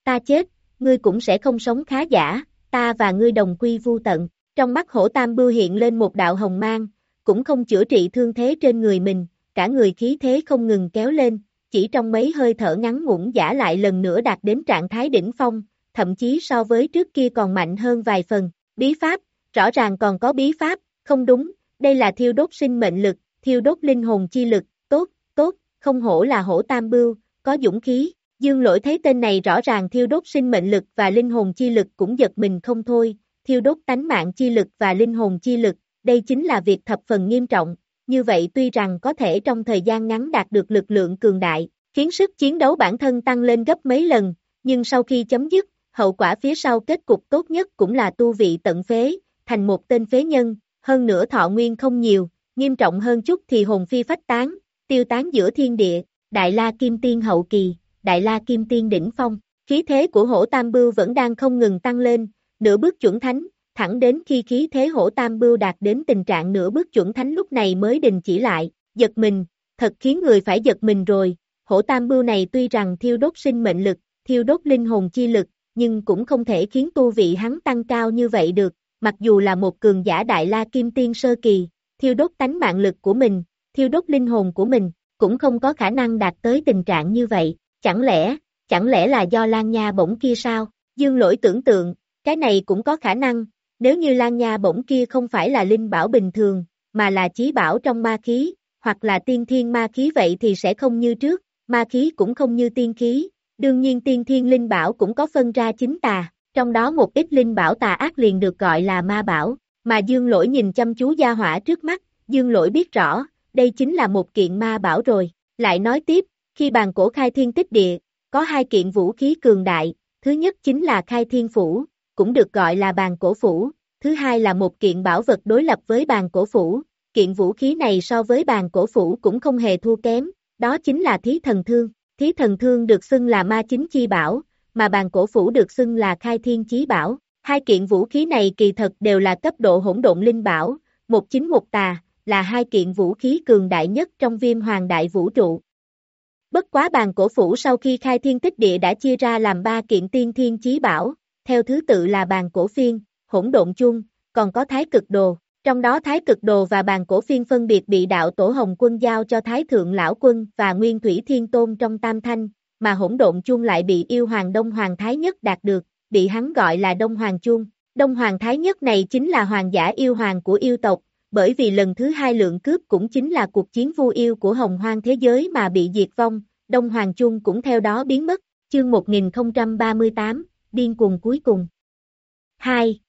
Speaker 2: Ta chết, ngươi cũng sẽ không sống khá giả, ta và ngươi đồng quy vu tận, trong mắt hổ tam bưu hiện lên một đạo hồng mang, cũng không chữa trị thương thế trên người mình, cả người khí thế không ngừng kéo lên, chỉ trong mấy hơi thở ngắn ngủn giả lại lần nữa đạt đến trạng thái đỉnh phong, thậm chí so với trước kia còn mạnh hơn vài phần. Bí pháp, rõ ràng còn có bí pháp, không đúng, đây là thiêu đốt sinh mệnh lực, thiêu đốt linh hồn chi lực, tốt, tốt, không hổ là hổ tam bưu, có dũng khí. Dương lỗi thấy tên này rõ ràng thiêu đốt sinh mệnh lực và linh hồn chi lực cũng giật mình không thôi, thiêu đốt tánh mạng chi lực và linh hồn chi lực, đây chính là việc thập phần nghiêm trọng, như vậy tuy rằng có thể trong thời gian ngắn đạt được lực lượng cường đại, khiến sức chiến đấu bản thân tăng lên gấp mấy lần, nhưng sau khi chấm dứt, hậu quả phía sau kết cục tốt nhất cũng là tu vị tận phế, thành một tên phế nhân, hơn nữa thọ nguyên không nhiều, nghiêm trọng hơn chút thì hồn phi phách tán, tiêu tán giữa thiên địa, Đại La Kim Tiên hậu kỳ, Đại La Kim Tiên đỉnh phong, khí thế của hổ Tam Bưu vẫn đang không ngừng tăng lên, nửa bước chuẩn thánh, thẳng đến khi khí thế hổ tam bưu đạt đến tình trạng nửa bước chuẩn thánh lúc này mới đình chỉ lại, giật mình, thật khiến người phải giật mình rồi, hổ tam bưu này tuy rằng thiêu đốt sinh mệnh lực, thiêu đốt linh hồn chi lực, nhưng cũng không thể khiến tu vị hắn tăng cao như vậy được, mặc dù là một cường giả đại la kim tiên sơ kỳ, thiêu đốt tánh mạng lực của mình, thiêu đốt linh hồn của mình, cũng không có khả năng đạt tới tình trạng như vậy, chẳng lẽ, chẳng lẽ là do Lan Nha bổng kia sao, dương lỗi tưởng tượng, cái này cũng có khả năng, nếu như Lan Nha bổng kia không phải là linh bảo bình thường, mà là chí bảo trong ma khí, hoặc là tiên thiên ma khí vậy thì sẽ không như trước, ma khí cũng không như tiên khí, đương nhiên tiên thiên linh bảo cũng có phân ra chính tà, trong đó một ít linh bảo tà ác liền được gọi là ma bảo, mà dương lỗi nhìn chăm chú gia hỏa trước mắt, dương lỗi biết rõ, đây chính là một kiện ma bảo rồi, lại nói tiếp, khi bàn cổ khai thiên tích địa, có hai kiện vũ khí cường đại, thứ nhất chính là khai thiên phủ, cũng được gọi là bàn cổ phủ, thứ hai là một kiện bảo vật đối lập với bàn cổ phủ, kiện vũ khí này so với bàn cổ phủ cũng không hề thua kém, đó chính là thí thần thương, thí thần thương được xưng là ma chính chi bảo, mà bàn cổ phủ được xưng là khai thiên chí bảo, hai kiện vũ khí này kỳ thật đều là cấp độ hỗn độn linh bảo, một chính một tà, là hai kiện vũ khí cường đại nhất trong viêm hoàng đại vũ trụ. Bất quá bàn cổ phủ sau khi khai thiên tích địa đã chia ra làm ba kiện tiên thiên chí bảo, theo thứ tự là bàn cổ phiên, hỗn độn chung, còn có thái cực đồ. Trong đó Thái Cực Đồ và bàn cổ phiên phân biệt bị đạo tổ Hồng Quân giao cho Thái Thượng Lão Quân và Nguyên Thủy Thiên Tôn trong Tam Thanh, mà hỗn độn chung lại bị yêu hoàng Đông Hoàng Thái Nhất đạt được, bị hắn gọi là Đông Hoàng Chuông. Đông Hoàng Thái Nhất này chính là hoàng giả yêu hoàng của yêu tộc, bởi vì lần thứ hai lượng cướp cũng chính là cuộc chiến vu yêu của hồng hoang thế giới mà bị diệt vong, Đông Hoàng Chuông cũng theo đó biến mất, chương 1038, điên cuồng cuối cùng. 2.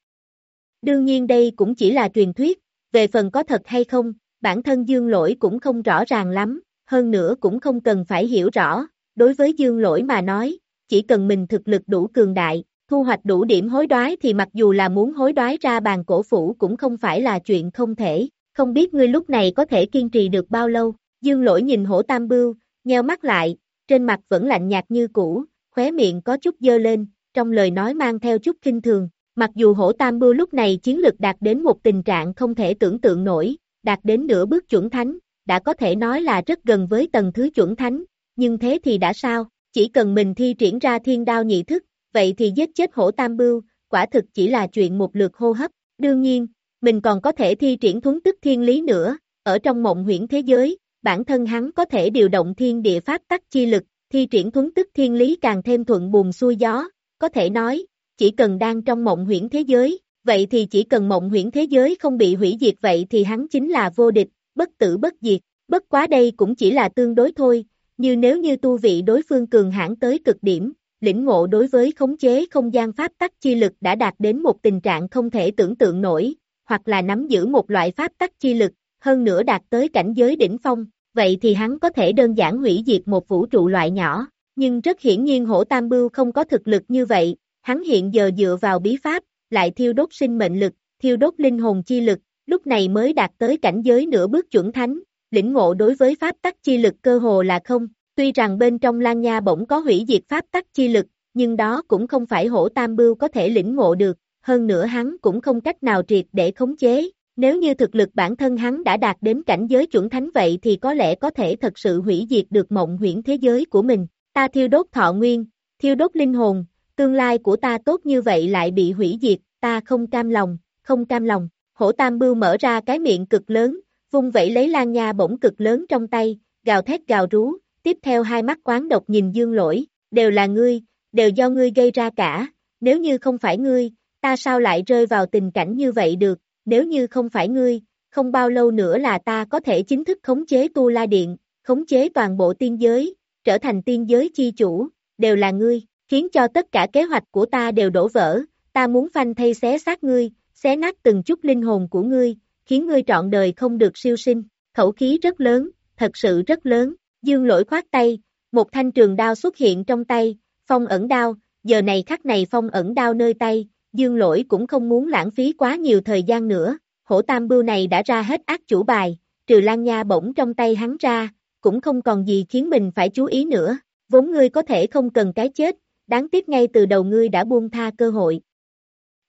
Speaker 2: Đương nhiên đây cũng chỉ là truyền thuyết, về phần có thật hay không, bản thân dương lỗi cũng không rõ ràng lắm, hơn nữa cũng không cần phải hiểu rõ, đối với dương lỗi mà nói, chỉ cần mình thực lực đủ cường đại, thu hoạch đủ điểm hối đoái thì mặc dù là muốn hối đoái ra bàn cổ phủ cũng không phải là chuyện không thể, không biết ngươi lúc này có thể kiên trì được bao lâu, dương lỗi nhìn hổ tam bưu, nheo mắt lại, trên mặt vẫn lạnh nhạt như cũ, khóe miệng có chút dơ lên, trong lời nói mang theo chút kinh thường, mặc dù hổ tam bưu lúc này chiến lực đạt đến một tình trạng không thể tưởng tượng nổi, đạt đến nửa bước chuẩn thánh, đã có thể nói là rất gần với tầng thứ chuẩn thánh, nhưng thế thì đã sao, chỉ cần mình thi triển ra thiên đao nhị thức, vậy thì giết chết hổ tam bưu, quả thực chỉ là chuyện một lượt hô hấp, đương nhiên, mình còn có thể thi triển thuấn tức thiên lý nữa, ở trong mộng huyễn thế giới, bản thân hắn có thể điều động thiên địa pháp tắc chi lực, thi triển thuấn tức thiên lý càng thêm thuận buồm xuôi gió, có thể nói, chỉ cần đang trong mộng huyễn thế giới, vậy thì chỉ cần mộng huyễn thế giới không bị hủy diệt vậy thì hắn chính là vô địch, bất tử bất diệt, bất quá đây cũng chỉ là tương đối thôi, như nếu như tu vị đối phương cường hãn tới cực điểm, lĩnh ngộ đối với khống chế không gian pháp tắc chi lực đã đạt đến một tình trạng không thể tưởng tượng nổi, hoặc là nắm giữ một loại pháp tắc chi lực, hơn nữa đạt tới cảnh giới đỉnh phong, vậy thì hắn có thể đơn giản hủy diệt một vũ trụ loại nhỏ, nhưng rất hiển nhiên hổ tam bưu không có thực lực như vậy, hắn hiện giờ dựa vào bí pháp, lại thiêu đốt sinh mệnh lực, thiêu đốt linh hồn chi lực, lúc này mới đạt tới cảnh giới nửa bước chuẩn thánh, lĩnh ngộ đối với pháp tắc chi lực cơ hồ là không, tuy rằng bên trong Lan Nha bỗng có hủy diệt pháp tắc chi lực, nhưng đó cũng không phải hổ tam bưu có thể lĩnh ngộ được, hơn nữa hắn cũng không cách nào triệt để khống chế, nếu như thực lực bản thân hắn đã đạt đến cảnh giới chuẩn thánh vậy thì có lẽ có thể thật sự hủy diệt được mộng huyễn thế giới của mình, ta thiêu đốt thọ nguyên, thiêu đốt linh hồn, tương lai của ta tốt như vậy lại bị hủy diệt, ta không cam lòng, không cam lòng, hổ tam bưu mở ra cái miệng cực lớn, vung vẫy lấy lan nha bổng cực lớn trong tay, gào thét gào rú, tiếp theo hai mắt quán độc nhìn dương lỗi, đều là ngươi, đều do ngươi gây ra cả, nếu như không phải ngươi, ta sao lại rơi vào tình cảnh như vậy được, nếu như không phải ngươi, không bao lâu nữa là ta có thể chính thức khống chế tu la điện, khống chế toàn bộ tiên giới, trở thành tiên giới chi chủ, đều là ngươi, khiến cho tất cả kế hoạch của ta đều đổ vỡ, ta muốn phanh thay xé xác ngươi, xé nát từng chút linh hồn của ngươi, khiến ngươi trọn đời không được siêu sinh, khẩu khí rất lớn, thật sự rất lớn, dương lỗi khoát tay, một thanh trường đao xuất hiện trong tay, phong ẩn đao, giờ này khắc này phong ẩn đao nơi tay, dương lỗi cũng không muốn lãng phí quá nhiều thời gian nữa, hổ tam bưu này đã ra hết ác chủ bài, trừ lan nha bổng trong tay hắn ra, cũng không còn gì khiến mình phải chú ý nữa, vốn ngươi có thể không cần cái chết, đáng tiếc ngay từ đầu ngươi đã buông tha cơ hội.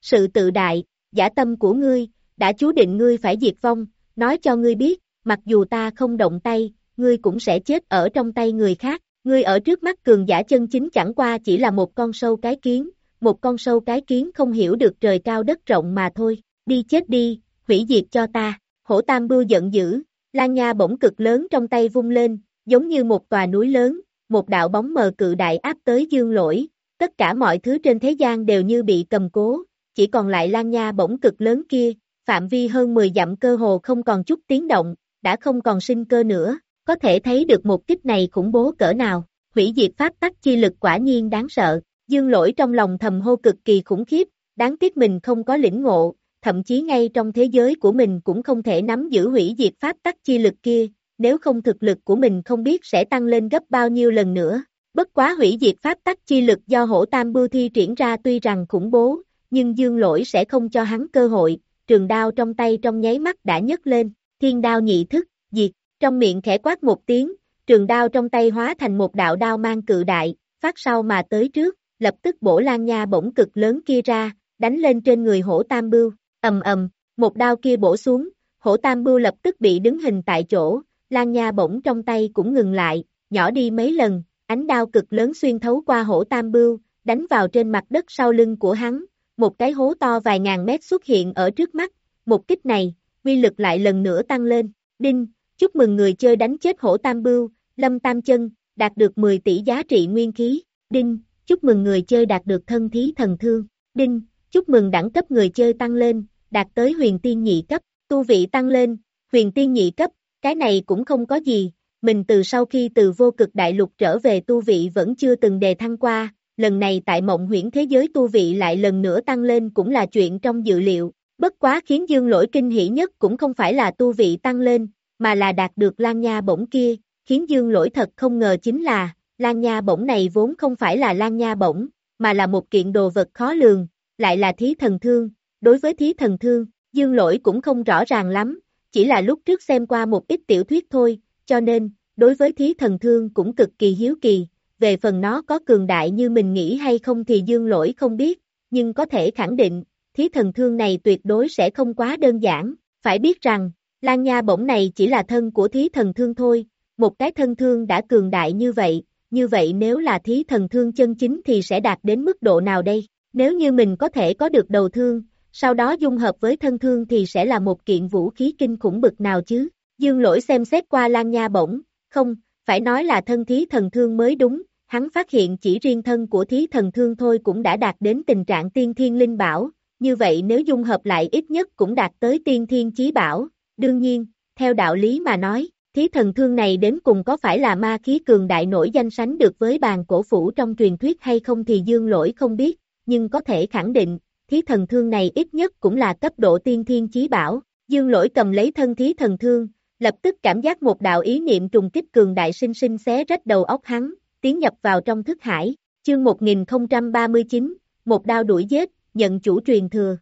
Speaker 2: Sự tự đại, giả tâm của ngươi, đã chú định ngươi phải diệt vong, nói cho ngươi biết, mặc dù ta không động tay, ngươi cũng sẽ chết ở trong tay người khác, ngươi ở trước mắt cường giả chân chính chẳng qua chỉ là một con sâu cái kiến, một con sâu cái kiến không hiểu được trời cao đất rộng mà thôi, đi chết đi, hủy diệt cho ta, hổ tam bưu giận dữ, lan nha bỗng cực lớn trong tay vung lên, giống như một tòa núi lớn, một đạo bóng mờ cự đại áp tới dương lỗi, tất cả mọi thứ trên thế gian đều như bị cầm cố, chỉ còn lại lan nha bỗng cực lớn kia, phạm vi hơn 10 dặm cơ hồ không còn chút tiếng động, đã không còn sinh cơ nữa, có thể thấy được một kích này khủng bố cỡ nào, hủy diệt pháp tắc chi lực quả nhiên đáng sợ, dương lỗi trong lòng thầm hô cực kỳ khủng khiếp, đáng tiếc mình không có lĩnh ngộ, thậm chí ngay trong thế giới của mình cũng không thể nắm giữ hủy diệt pháp tắc chi lực kia, nếu không thực lực của mình không biết sẽ tăng lên gấp bao nhiêu lần nữa. Bất quá hủy diệt pháp tắc chi lực do hổ tam bưu thi triển ra tuy rằng khủng bố, nhưng dương lỗi sẽ không cho hắn cơ hội, trường đao trong tay trong nháy mắt đã nhấc lên, thiên đao nhị thức, diệt, trong miệng khẽ quát một tiếng, trường đao trong tay hóa thành một đạo đao mang cự đại, phát sau mà tới trước, lập tức bổ lan nha bổng cực lớn kia ra, đánh lên trên người hổ tam bưu, ầm ầm, một đao kia bổ xuống, hổ tam bưu lập tức bị đứng hình tại chỗ, lan nha bổng trong tay cũng ngừng lại, nhỏ đi mấy lần, ánh đao cực lớn xuyên thấu qua hổ tam bưu, đánh vào trên mặt đất sau lưng của hắn, một cái hố to vài ngàn mét xuất hiện ở trước mắt, một kích này, uy lực lại lần nữa tăng lên, đinh, chúc mừng người chơi đánh chết hổ tam bưu, lâm tam chân, đạt được 10 tỷ giá trị nguyên khí, đinh, chúc mừng người chơi đạt được thân thí thần thương, đinh, chúc mừng đẳng cấp người chơi tăng lên, đạt tới huyền tiên nhị cấp, tu vị tăng lên, huyền tiên nhị cấp, cái này cũng không có gì, mình từ sau khi từ vô cực đại lục trở về tu vị vẫn chưa từng đề thăng qua, lần này tại mộng huyễn thế giới tu vị lại lần nữa tăng lên cũng là chuyện trong dự liệu, bất quá khiến dương lỗi kinh hỉ nhất cũng không phải là tu vị tăng lên, mà là đạt được lan nha bổng kia, khiến dương lỗi thật không ngờ chính là, lan nha bổng này vốn không phải là lan nha bổng, mà là một kiện đồ vật khó lường, lại là thí thần thương, đối với thí thần thương, dương lỗi cũng không rõ ràng lắm, chỉ là lúc trước xem qua một ít tiểu thuyết thôi, cho nên, đối với thí thần thương cũng cực kỳ hiếu kỳ, về phần nó có cường đại như mình nghĩ hay không thì dương lỗi không biết, nhưng có thể khẳng định, thí thần thương này tuyệt đối sẽ không quá đơn giản, phải biết rằng, Lan Nha bổng này chỉ là thân của thí thần thương thôi, một cái thân thương đã cường đại như vậy, như vậy nếu là thí thần thương chân chính thì sẽ đạt đến mức độ nào đây? Nếu như mình có thể có được đầu thương, sau đó dung hợp với thân thương thì sẽ là một kiện vũ khí kinh khủng bực nào chứ? Dương lỗi xem xét qua Lan Nha bổng, không, phải nói là thân thí thần thương mới đúng, hắn phát hiện chỉ riêng thân của thí thần thương thôi cũng đã đạt đến tình trạng tiên thiên linh bảo, như vậy nếu dung hợp lại ít nhất cũng đạt tới tiên thiên chí bảo, đương nhiên, theo đạo lý mà nói, thí thần thương này đến cùng có phải là ma khí cường đại nổi danh sánh được với bàn cổ phủ trong truyền thuyết hay không thì dương lỗi không biết, nhưng có thể khẳng định, thí thần thương này ít nhất cũng là cấp độ tiên thiên chí bảo, dương lỗi cầm lấy thân thí thần thương, lập tức cảm giác một đạo ý niệm trùng kích cường đại sinh sinh xé rách đầu óc hắn, tiến nhập vào trong thức hải, chương 1039, một đao đuổi giết, nhận chủ truyền thừa.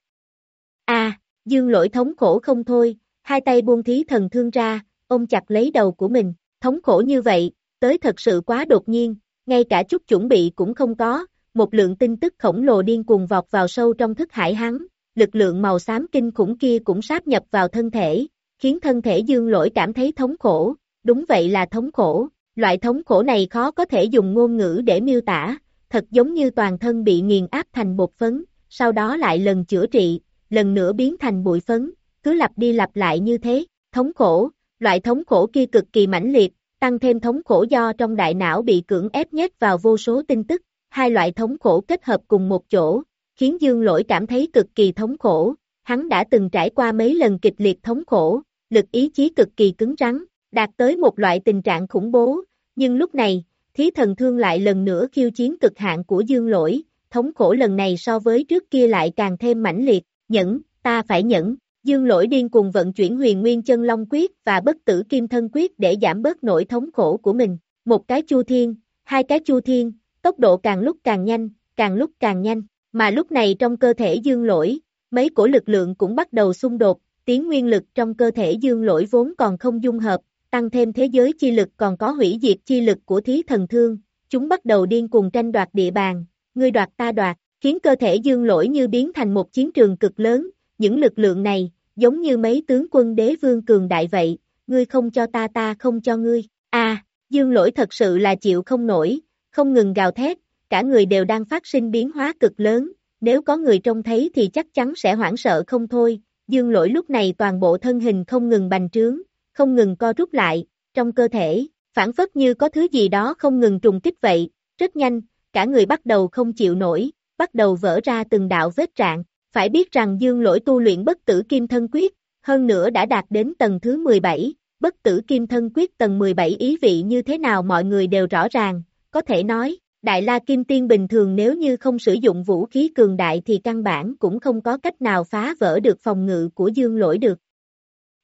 Speaker 2: A, dương lỗi thống khổ không thôi, hai tay buông thí thần thương ra, ôm chặt lấy đầu của mình, thống khổ như vậy, tới thật sự quá đột nhiên, ngay cả chút chuẩn bị cũng không có, một lượng tin tức khổng lồ điên cuồng vọt vào sâu trong thức hải hắn, lực lượng màu xám kinh khủng kia cũng sáp nhập vào thân thể, khiến thân thể dương lỗi cảm thấy thống khổ, đúng vậy là thống khổ, loại thống khổ này khó có thể dùng ngôn ngữ để miêu tả, thật giống như toàn thân bị nghiền áp thành bột phấn, sau đó lại lần chữa trị, lần nữa biến thành bụi phấn, cứ lặp đi lặp lại như thế, thống khổ, loại thống khổ kia cực kỳ mãnh liệt, tăng thêm thống khổ do trong đại não bị cưỡng ép nhét vào vô số tin tức, hai loại thống khổ kết hợp cùng một chỗ, khiến Dương Lỗi cảm thấy cực kỳ thống khổ, hắn đã từng trải qua mấy lần kịch liệt thống khổ, lực ý chí cực kỳ cứng rắn, đạt tới một loại tình trạng khủng bố, nhưng lúc này, thí thần thương lại lần nữa khiêu chiến cực hạn của Dương Lỗi, thống khổ lần này so với trước kia lại càng thêm mãnh liệt, nhẫn, ta phải nhẫn, Dương lỗi điên cùng vận chuyển huyền nguyên chân long quyết và bất tử kim thân quyết để giảm bớt nỗi thống khổ của mình. Một cái chu thiên, hai cái chu thiên, tốc độ càng lúc càng nhanh, càng lúc càng nhanh. Mà lúc này trong cơ thể dương lỗi, mấy cổ lực lượng cũng bắt đầu xung đột, Tiếng nguyên lực trong cơ thể dương lỗi vốn còn không dung hợp, tăng thêm thế giới chi lực còn có hủy diệt chi lực của thí thần thương, chúng bắt đầu điên cùng tranh đoạt địa bàn, ngươi đoạt ta đoạt, khiến cơ thể dương lỗi như biến thành một chiến trường cực lớn, những lực lượng này, giống như mấy tướng quân đế vương cường đại vậy, ngươi không cho ta ta không cho ngươi, a dương lỗi thật sự là chịu không nổi, không ngừng gào thét, cả người đều đang phát sinh biến hóa cực lớn, nếu có người trông thấy thì chắc chắn sẽ hoảng sợ không thôi, dương lỗi lúc này toàn bộ thân hình không ngừng bành trướng, không ngừng co rút lại, trong cơ thể, phản phất như có thứ gì đó không ngừng trùng kích vậy, rất nhanh, cả người bắt đầu không chịu nổi, bắt đầu vỡ ra từng đạo vết trạng, phải biết rằng dương lỗi tu luyện bất tử kim thân quyết, hơn nữa đã đạt đến tầng thứ 17, bất tử kim thân quyết tầng 17 ý vị như thế nào mọi người đều rõ ràng, có thể nói, Đại La Kim Tiên bình thường nếu như không sử dụng vũ khí cường đại thì căn bản cũng không có cách nào phá vỡ được phòng ngự của dương lỗi được.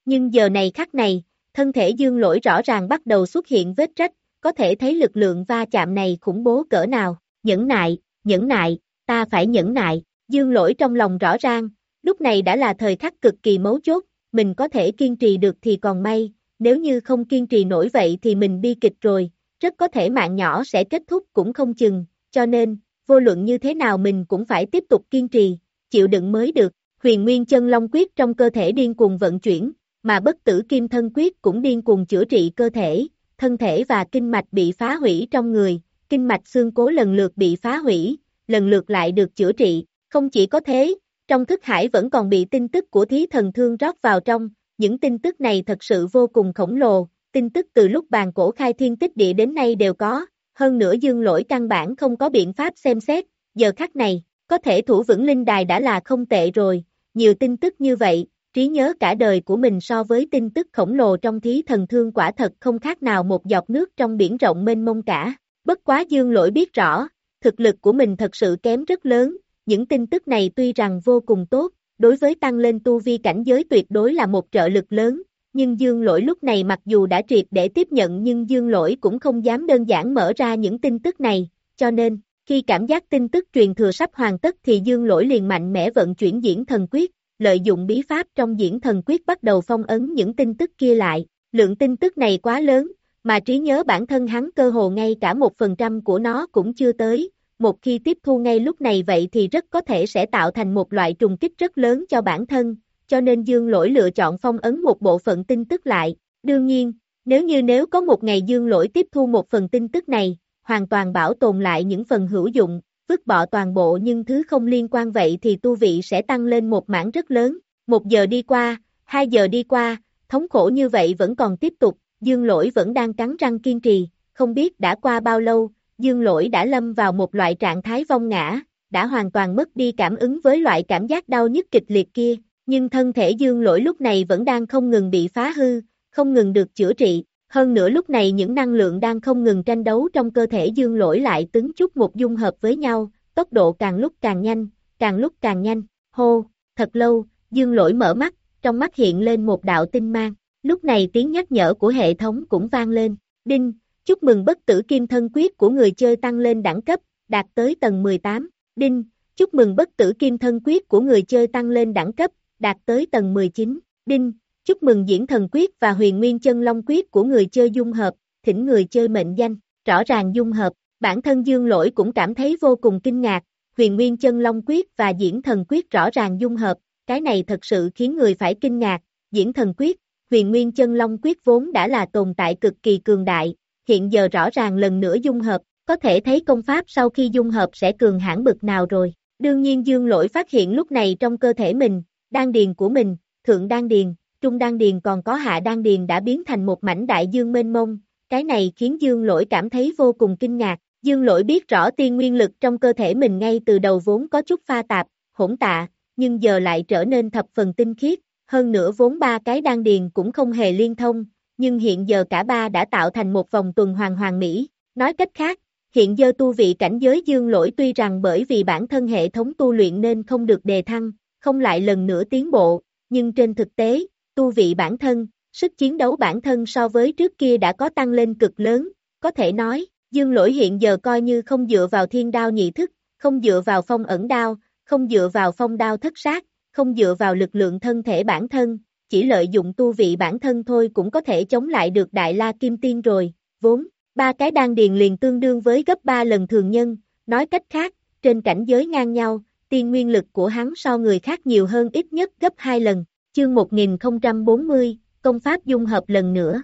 Speaker 2: Nhưng giờ này khắc này, thân thể dương lỗi rõ ràng bắt đầu xuất hiện vết rách, có thể thấy lực lượng va chạm này khủng bố cỡ nào, nhẫn nại, nhẫn nại, ta phải nhẫn nại, dương lỗi trong lòng rõ ràng, lúc này đã là thời khắc cực kỳ mấu chốt, mình có thể kiên trì được thì còn may, nếu như không kiên trì nổi vậy thì mình bi kịch rồi, rất có thể mạng nhỏ sẽ kết thúc cũng không chừng, cho nên, vô luận như thế nào mình cũng phải tiếp tục kiên trì, chịu đựng mới được, huyền nguyên chân long quyết trong cơ thể điên cuồng vận chuyển, mà bất tử kim thân quyết cũng điên cuồng chữa trị cơ thể, thân thể và kinh mạch bị phá hủy trong người, kinh mạch xương cố lần lượt bị phá hủy, lần lượt lại được chữa trị, không chỉ có thế, trong thức hải vẫn còn bị tin tức của thí thần thương rót vào trong, những tin tức này thật sự vô cùng khổng lồ, tin tức từ lúc bàn cổ khai thiên tích địa đến nay đều có, hơn nữa dương lỗi căn bản không có biện pháp xem xét, giờ khắc này, có thể thủ vững linh đài đã là không tệ rồi, nhiều tin tức như vậy, trí nhớ cả đời của mình so với tin tức khổng lồ trong thí thần thương quả thật không khác nào một giọt nước trong biển rộng mênh mông cả, bất quá dương lỗi biết rõ, thực lực của mình thật sự kém rất lớn, những tin tức này tuy rằng vô cùng tốt, đối với tăng lên tu vi cảnh giới tuyệt đối là một trợ lực lớn, nhưng dương lỗi lúc này mặc dù đã triệt để tiếp nhận nhưng dương lỗi cũng không dám đơn giản mở ra những tin tức này, cho nên, khi cảm giác tin tức truyền thừa sắp hoàn tất thì dương lỗi liền mạnh mẽ vận chuyển diễn thần quyết, lợi dụng bí pháp trong diễn thần quyết bắt đầu phong ấn những tin tức kia lại, lượng tin tức này quá lớn, mà trí nhớ bản thân hắn cơ hồ ngay cả một phần trăm của nó cũng chưa tới, một khi tiếp thu ngay lúc này vậy thì rất có thể sẽ tạo thành một loại trùng kích rất lớn cho bản thân, cho nên Dương Lỗi lựa chọn phong ấn một bộ phận tin tức lại. Đương nhiên, nếu như nếu có một ngày Dương Lỗi tiếp thu một phần tin tức này, hoàn toàn bảo tồn lại những phần hữu dụng, vứt bỏ toàn bộ nhưng thứ không liên quan vậy thì tu vị sẽ tăng lên một mảng rất lớn. Một giờ đi qua, hai giờ đi qua, thống khổ như vậy vẫn còn tiếp tục, Dương Lỗi vẫn đang cắn răng kiên trì, không biết đã qua bao lâu, Dương Lỗi đã lâm vào một loại trạng thái vong ngã, đã hoàn toàn mất đi cảm ứng với loại cảm giác đau nhức kịch liệt kia, nhưng thân thể Dương Lỗi lúc này vẫn đang không ngừng bị phá hư, không ngừng được chữa trị, hơn nữa lúc này những năng lượng đang không ngừng tranh đấu trong cơ thể Dương Lỗi lại tứng chút một dung hợp với nhau, tốc độ càng lúc càng nhanh, càng lúc càng nhanh, hô, thật lâu, Dương Lỗi mở mắt, trong mắt hiện lên một đạo tinh mang, lúc này tiếng nhắc nhở của hệ thống cũng vang lên, đinh, Chúc mừng bất tử kim thân quyết của người chơi tăng lên đẳng cấp, đạt tới tầng 18. Đinh, chúc mừng bất tử kim thân quyết của người chơi tăng lên đẳng cấp, đạt tới tầng 19. Đinh, chúc mừng diễn thần quyết và huyền nguyên chân long quyết của người chơi dung hợp, thỉnh người chơi mệnh danh, rõ ràng dung hợp, bản thân dương lỗi cũng cảm thấy vô cùng kinh ngạc, huyền nguyên chân long quyết và diễn thần quyết rõ ràng dung hợp, cái này thật sự khiến người phải kinh ngạc, diễn thần quyết, huyền nguyên chân long quyết vốn đã là tồn tại cực kỳ cường đại, hiện giờ rõ ràng lần nữa dung hợp, có thể thấy công pháp sau khi dung hợp sẽ cường hãn bực nào rồi. Đương nhiên dương lỗi phát hiện lúc này trong cơ thể mình, đan điền của mình, thượng đan điền, trung đan điền còn có hạ đan điền đã biến thành một mảnh đại dương mênh mông, cái này khiến dương lỗi cảm thấy vô cùng kinh ngạc. Dương lỗi biết rõ tiên nguyên lực trong cơ thể mình ngay từ đầu vốn có chút pha tạp, hỗn tạ, nhưng giờ lại trở nên thập phần tinh khiết, hơn nữa vốn ba cái đan điền cũng không hề liên thông, nhưng hiện giờ cả ba đã tạo thành một vòng tuần hoàn hoàn mỹ. Nói cách khác, hiện giờ tu vị cảnh giới dương lỗi tuy rằng bởi vì bản thân hệ thống tu luyện nên không được đề thăng, không lại lần nữa tiến bộ, nhưng trên thực tế, tu vị bản thân, sức chiến đấu bản thân so với trước kia đã có tăng lên cực lớn, có thể nói, dương lỗi hiện giờ coi như không dựa vào thiên đao nhị thức, không dựa vào phong ẩn đao, không dựa vào phong đao thất sát, không dựa vào lực lượng thân thể bản thân, chỉ lợi dụng tu vị bản thân thôi cũng có thể chống lại được Đại La Kim Tiên rồi, vốn, ba cái đan điền liền tương đương với gấp ba lần thường nhân, nói cách khác, trên cảnh giới ngang nhau, tiên nguyên lực của hắn so người khác nhiều hơn ít nhất gấp hai lần, chương 1040, công pháp dung hợp lần nữa.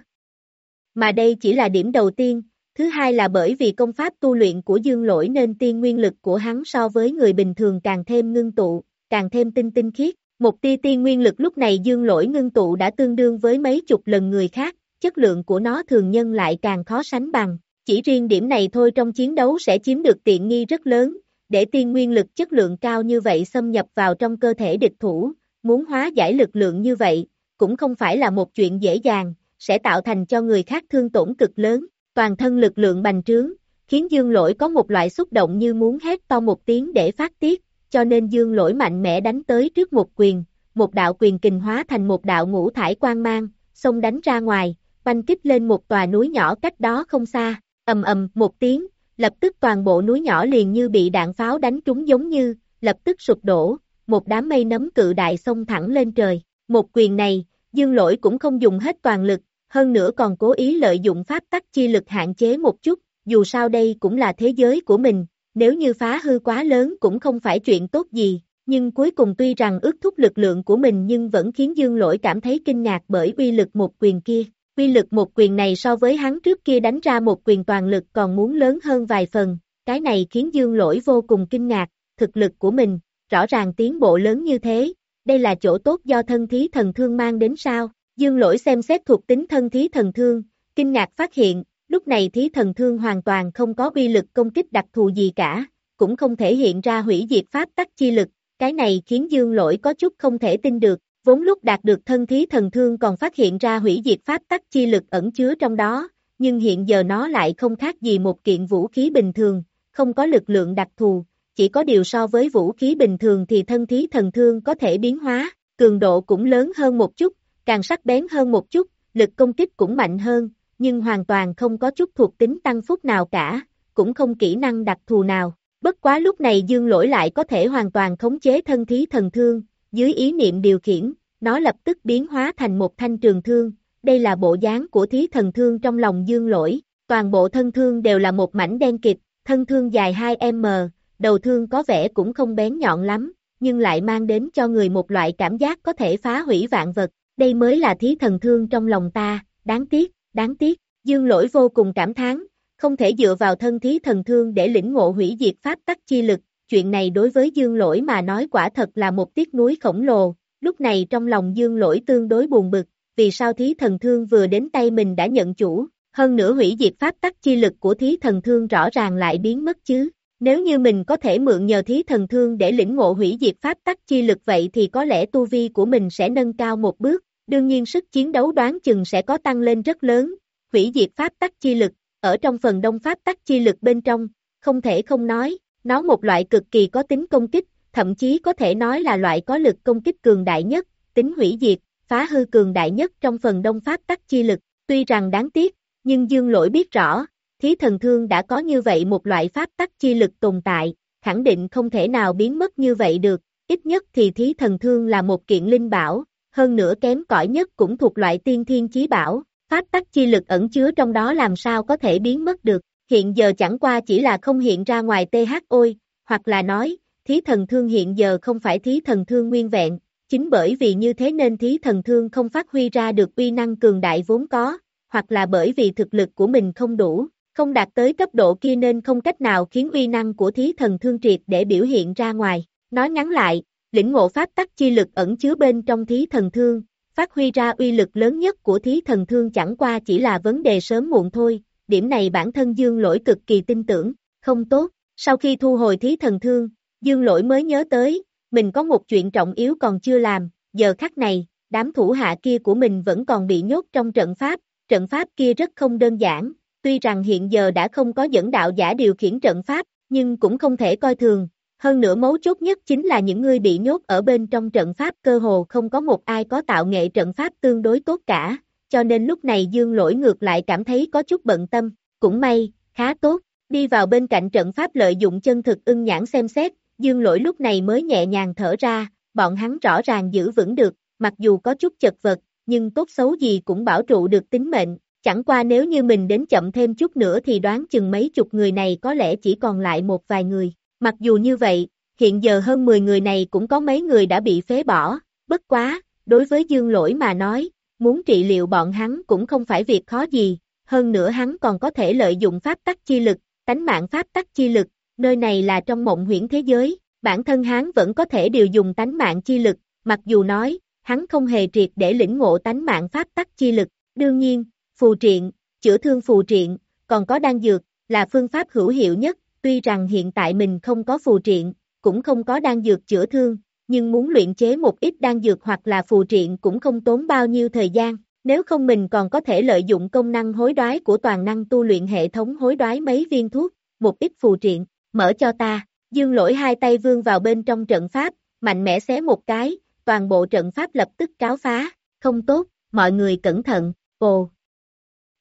Speaker 2: Mà đây chỉ là điểm đầu tiên, thứ hai là bởi vì công pháp tu luyện của dương lỗi nên tiên nguyên lực của hắn so với người bình thường càng thêm ngưng tụ, càng thêm tinh tinh khiết, một tia tiên nguyên lực lúc này dương lỗi ngưng tụ đã tương đương với mấy chục lần người khác, chất lượng của nó thường nhân lại càng khó sánh bằng. Chỉ riêng điểm này thôi trong chiến đấu sẽ chiếm được tiện nghi rất lớn, để tiên nguyên lực chất lượng cao như vậy xâm nhập vào trong cơ thể địch thủ, muốn hóa giải lực lượng như vậy, cũng không phải là một chuyện dễ dàng, sẽ tạo thành cho người khác thương tổn cực lớn, toàn thân lực lượng bành trướng, khiến dương lỗi có một loại xúc động như muốn hét to một tiếng để phát tiết, cho nên dương lỗi mạnh mẽ đánh tới trước một quyền, một đạo quyền kình hóa thành một đạo ngũ thải quang mang, xông đánh ra ngoài, banh kích lên một tòa núi nhỏ cách đó không xa, ầm ầm một tiếng, lập tức toàn bộ núi nhỏ liền như bị đạn pháo đánh trúng giống như, lập tức sụp đổ, một đám mây nấm cự đại xông thẳng lên trời. Một quyền này, dương lỗi cũng không dùng hết toàn lực, hơn nữa còn cố ý lợi dụng pháp tắc chi lực hạn chế một chút, dù sao đây cũng là thế giới của mình, nếu như phá hư quá lớn cũng không phải chuyện tốt gì, nhưng cuối cùng tuy rằng ước thúc lực lượng của mình nhưng vẫn khiến dương lỗi cảm thấy kinh ngạc bởi uy lực một quyền kia. Uy lực một quyền này so với hắn trước kia đánh ra một quyền toàn lực còn muốn lớn hơn vài phần, cái này khiến dương lỗi vô cùng kinh ngạc, thực lực của mình, rõ ràng tiến bộ lớn như thế, đây là chỗ tốt do thân thí thần thương mang đến sao, dương lỗi xem xét thuộc tính thân thí thần thương, kinh ngạc phát hiện, lúc này thí thần thương hoàn toàn không có uy lực công kích đặc thù gì cả, cũng không thể hiện ra hủy diệt pháp tắc chi lực, cái này khiến dương lỗi có chút không thể tin được, vốn lúc đạt được thân thí thần thương còn phát hiện ra hủy diệt pháp tắc chi lực ẩn chứa trong đó, nhưng hiện giờ nó lại không khác gì một kiện vũ khí bình thường, không có lực lượng đặc thù, chỉ có điều so với vũ khí bình thường thì thân thí thần thương có thể biến hóa, cường độ cũng lớn hơn một chút, càng sắc bén hơn một chút, lực công kích cũng mạnh hơn, nhưng hoàn toàn không có chút thuộc tính tăng phúc nào cả, cũng không kỹ năng đặc thù nào. Bất quá lúc này dương lỗi lại có thể hoàn toàn khống chế thân thí thần thương, dưới ý niệm điều khiển, nó lập tức biến hóa thành một thanh trường thương, đây là bộ dáng của thí thần thương trong lòng dương lỗi, toàn bộ thân thương đều là một mảnh đen kịch, thân thương dài 2m, đầu thương có vẻ cũng không bén nhọn lắm, nhưng lại mang đến cho người một loại cảm giác có thể phá hủy vạn vật, đây mới là thí thần thương trong lòng ta, đáng tiếc, đáng tiếc, dương lỗi vô cùng cảm thán, không thể dựa vào thân thí thần thương để lĩnh ngộ hủy diệt pháp tắc chi lực, chuyện này đối với dương lỗi mà nói quả thật là một tiếc núi khổng lồ, lúc này trong lòng dương lỗi tương đối buồn bực, vì sao thí thần thương vừa đến tay mình đã nhận chủ, hơn nữa hủy diệt pháp tắc chi lực của thí thần thương rõ ràng lại biến mất chứ. Nếu như mình có thể mượn nhờ thí thần thương để lĩnh ngộ hủy diệt pháp tắc chi lực vậy thì có lẽ tu vi của mình sẽ nâng cao một bước, đương nhiên sức chiến đấu đoán chừng sẽ có tăng lên rất lớn, hủy diệt pháp tắc chi lực, ở trong phần đông pháp tắc chi lực bên trong, không thể không nói, nó một loại cực kỳ có tính công kích, thậm chí có thể nói là loại có lực công kích cường đại nhất, tính hủy diệt, phá hư cường đại nhất trong phần đông pháp tắc chi lực, tuy rằng đáng tiếc, nhưng dương lỗi biết rõ, thí thần thương đã có như vậy một loại pháp tắc chi lực tồn tại, khẳng định không thể nào biến mất như vậy được, ít nhất thì thí thần thương là một kiện linh bảo, hơn nữa kém cỏi nhất cũng thuộc loại tiên thiên chí bảo, pháp tắc chi lực ẩn chứa trong đó làm sao có thể biến mất được, hiện giờ chẳng qua chỉ là không hiện ra ngoài TH ôi, hoặc là nói, thí thần thương hiện giờ không phải thí thần thương nguyên vẹn, chính bởi vì như thế nên thí thần thương không phát huy ra được uy năng cường đại vốn có, hoặc là bởi vì thực lực của mình không đủ, không đạt tới cấp độ kia nên không cách nào khiến uy năng của thí thần thương triệt để biểu hiện ra ngoài. Nói ngắn lại, lĩnh ngộ pháp tắc chi lực ẩn chứa bên trong thí thần thương, phát huy ra uy lực lớn nhất của thí thần thương chẳng qua chỉ là vấn đề sớm muộn thôi, điểm này bản thân dương lỗi cực kỳ tin tưởng, không tốt, sau khi thu hồi thí thần thương, dương lỗi mới nhớ tới, mình có một chuyện trọng yếu còn chưa làm, giờ khắc này, đám thủ hạ kia của mình vẫn còn bị nhốt trong trận pháp, trận pháp kia rất không đơn giản, tuy rằng hiện giờ đã không có dẫn đạo giả điều khiển trận pháp, nhưng cũng không thể coi thường, hơn nữa mấu chốt nhất chính là những người bị nhốt ở bên trong trận pháp cơ hồ không có một ai có tạo nghệ trận pháp tương đối tốt cả, cho nên lúc này dương lỗi ngược lại cảm thấy có chút bận tâm, cũng may, khá tốt, đi vào bên cạnh trận pháp lợi dụng chân thực ưng nhãn xem xét, dương lỗi lúc này mới nhẹ nhàng thở ra, bọn hắn rõ ràng giữ vững được, mặc dù có chút chật vật, nhưng tốt xấu gì cũng bảo trụ được tính mệnh, chẳng qua nếu như mình đến chậm thêm chút nữa thì đoán chừng mấy chục người này có lẽ chỉ còn lại một vài người. Mặc dù như vậy, hiện giờ hơn 10 người này cũng có mấy người đã bị phế bỏ, bất quá, đối với dương lỗi mà nói, muốn trị liệu bọn hắn cũng không phải việc khó gì, hơn nữa hắn còn có thể lợi dụng pháp tắc chi lực, tánh mạng pháp tắc chi lực, nơi này là trong mộng huyễn thế giới, bản thân hắn vẫn có thể điều dùng tánh mạng chi lực, mặc dù nói, hắn không hề triệt để lĩnh ngộ tánh mạng pháp tắc chi lực, đương nhiên, phù triện, chữa thương phù triện, còn có đan dược, là phương pháp hữu hiệu nhất, tuy rằng hiện tại mình không có phù triện, cũng không có đan dược chữa thương, nhưng muốn luyện chế một ít đan dược hoặc là phù triện cũng không tốn bao nhiêu thời gian, nếu không mình còn có thể lợi dụng công năng hối đoái của toàn năng tu luyện hệ thống hối đoái mấy viên thuốc, một ít phù triện, mở cho ta, dương lỗi hai tay vương vào bên trong trận pháp, mạnh mẽ xé một cái, toàn bộ trận pháp lập tức cáo phá, không tốt, mọi người cẩn thận, ồ,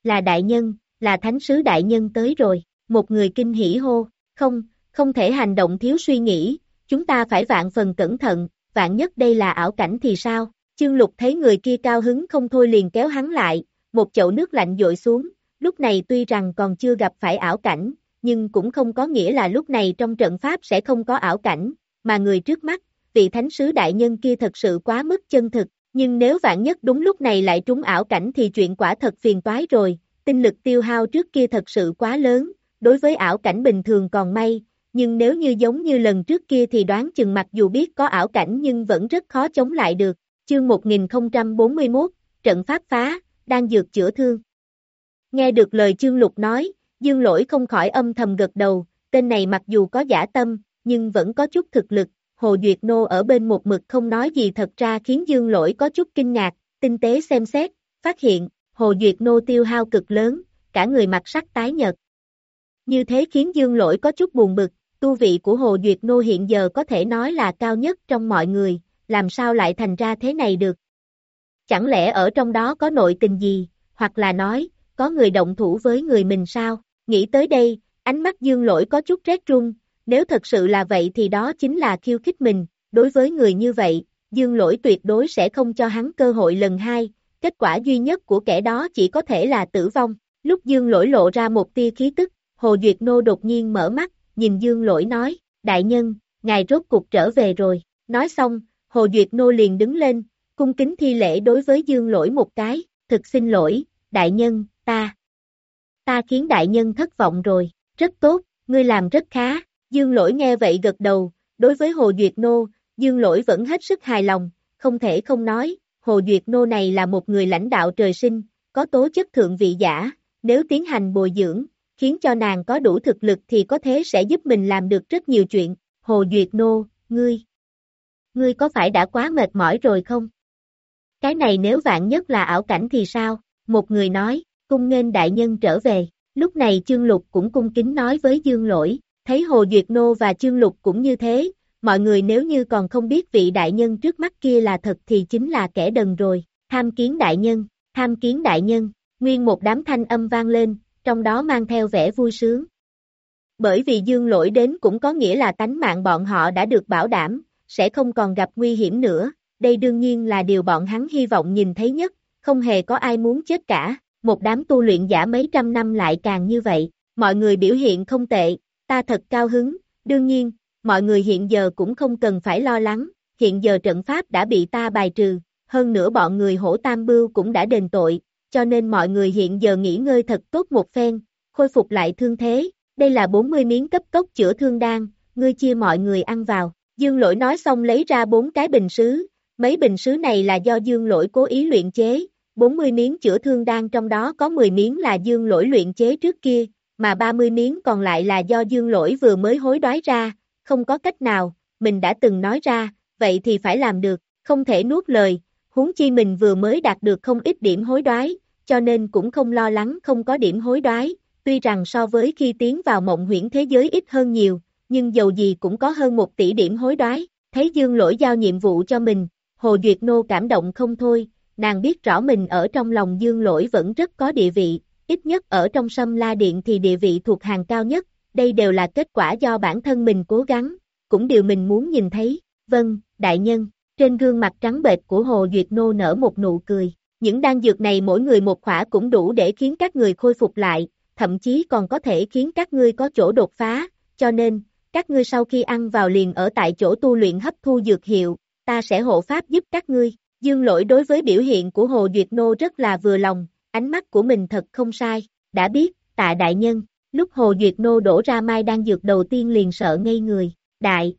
Speaker 2: là đại nhân, là thánh sứ đại nhân tới rồi, một người kinh hỉ hô, không, không thể hành động thiếu suy nghĩ, chúng ta phải vạn phần cẩn thận, vạn nhất đây là ảo cảnh thì sao, chương lục thấy người kia cao hứng không thôi liền kéo hắn lại, một chậu nước lạnh dội xuống, lúc này tuy rằng còn chưa gặp phải ảo cảnh, nhưng cũng không có nghĩa là lúc này trong trận pháp sẽ không có ảo cảnh, mà người trước mắt, vị thánh sứ đại nhân kia thật sự quá mức chân thực, nhưng nếu vạn nhất đúng lúc này lại trúng ảo cảnh thì chuyện quả thật phiền toái rồi, tinh lực tiêu hao trước kia thật sự quá lớn, đối với ảo cảnh bình thường còn may, nhưng nếu như giống như lần trước kia thì đoán chừng mặc dù biết có ảo cảnh nhưng vẫn rất khó chống lại được. Chương 1041, trận pháp phá, đang dược chữa thương. Nghe được lời chương lục nói, dương lỗi không khỏi âm thầm gật đầu, tên này mặc dù có giả tâm, nhưng vẫn có chút thực lực, Hồ Duyệt Nô ở bên một mực không nói gì thật ra khiến dương lỗi có chút kinh ngạc, tinh tế xem xét, phát hiện, Hồ Duyệt Nô tiêu hao cực lớn, cả người mặt sắc tái nhật. Như thế khiến dương lỗi có chút buồn bực, tu vị của Hồ Duyệt Nô hiện giờ có thể nói là cao nhất trong mọi người, làm sao lại thành ra thế này được? Chẳng lẽ ở trong đó có nội tình gì, hoặc là nói, có người động thủ với người mình sao? Nghĩ tới đây, ánh mắt dương lỗi có chút rét run, nếu thật sự là vậy thì đó chính là khiêu khích mình, đối với người như vậy, dương lỗi tuyệt đối sẽ không cho hắn cơ hội lần hai, kết quả duy nhất của kẻ đó chỉ có thể là tử vong. Lúc dương lỗi lộ ra một tia khí tức, Hồ Duyệt Nô đột nhiên mở mắt, nhìn dương lỗi nói, đại nhân, ngài rốt cục trở về rồi. Nói xong, Hồ Duyệt Nô liền đứng lên, cung kính thi lễ đối với dương lỗi một cái, thực xin lỗi, đại nhân, ta. Ta khiến đại nhân thất vọng rồi, rất tốt, ngươi làm rất khá. Dương lỗi nghe vậy gật đầu, đối với Hồ Duyệt Nô, Dương lỗi vẫn hết sức hài lòng, không thể không nói, Hồ Duyệt Nô này là một người lãnh đạo trời sinh, có tố chất thượng vị giả, nếu tiến hành bồi dưỡng, khiến cho nàng có đủ thực lực thì có thế sẽ giúp mình làm được rất nhiều chuyện. Hồ Duyệt Nô, ngươi, ngươi có phải đã quá mệt mỏi rồi không? Cái này nếu vạn nhất là ảo cảnh thì sao? Một người nói, cung nghênh đại nhân trở về. Lúc này Chương Lục cũng cung kính nói với Dương Lỗi, thấy Hồ Duyệt Nô và Chương Lục cũng như thế, mọi người nếu như còn không biết vị đại nhân trước mắt kia là thật thì chính là kẻ đần rồi. Tham kiến đại nhân, tham kiến đại nhân, nguyên một đám thanh âm vang lên, trong đó mang theo vẻ vui sướng. Bởi vì dương lỗi đến cũng có nghĩa là tánh mạng bọn họ đã được bảo đảm, sẽ không còn gặp nguy hiểm nữa, đây đương nhiên là điều bọn hắn hy vọng nhìn thấy nhất, không hề có ai muốn chết cả, một đám tu luyện giả mấy trăm năm lại càng như vậy, mọi người biểu hiện không tệ, ta thật cao hứng, đương nhiên, mọi người hiện giờ cũng không cần phải lo lắng, hiện giờ trận pháp đã bị ta bài trừ, hơn nữa bọn người hổ tam bưu cũng đã đền tội, cho nên mọi người hiện giờ nghỉ ngơi thật tốt một phen, khôi phục lại thương thế, đây là 40 miếng cấp cốc chữa thương đan, ngươi chia mọi người ăn vào, dương lỗi nói xong lấy ra bốn cái bình sứ, mấy bình sứ này là do dương lỗi cố ý luyện chế, 40 miếng chữa thương đan trong đó có 10 miếng là dương lỗi luyện chế trước kia, mà 30 miếng còn lại là do dương lỗi vừa mới hối đoái ra, không có cách nào, mình đã từng nói ra, vậy thì phải làm được, không thể nuốt lời, huống chi mình vừa mới đạt được không ít điểm hối đoái, cho nên cũng không lo lắng không có điểm hối đoái, tuy rằng so với khi tiến vào mộng huyễn thế giới ít hơn nhiều, nhưng dầu gì cũng có hơn một tỷ điểm hối đoái, thấy dương lỗi giao nhiệm vụ cho mình, Hồ Duyệt Nô cảm động không thôi, nàng biết rõ mình ở trong lòng dương lỗi vẫn rất có địa vị, ít nhất ở trong sâm la điện thì địa vị thuộc hàng cao nhất, đây đều là kết quả do bản thân mình cố gắng, cũng điều mình muốn nhìn thấy, vâng, đại nhân, trên gương mặt trắng bệch của Hồ Duyệt Nô nở một nụ cười, những đan dược này mỗi người một khỏa cũng đủ để khiến các người khôi phục lại, thậm chí còn có thể khiến các ngươi có chỗ đột phá, cho nên, các ngươi sau khi ăn vào liền ở tại chỗ tu luyện hấp thu dược hiệu, ta sẽ hộ pháp giúp các ngươi. Dương lỗi đối với biểu hiện của Hồ Duyệt Nô rất là vừa lòng, ánh mắt của mình thật không sai, đã biết, tạ đại nhân, lúc Hồ Duyệt Nô đổ ra mai đan dược đầu tiên liền sợ ngây người, đại,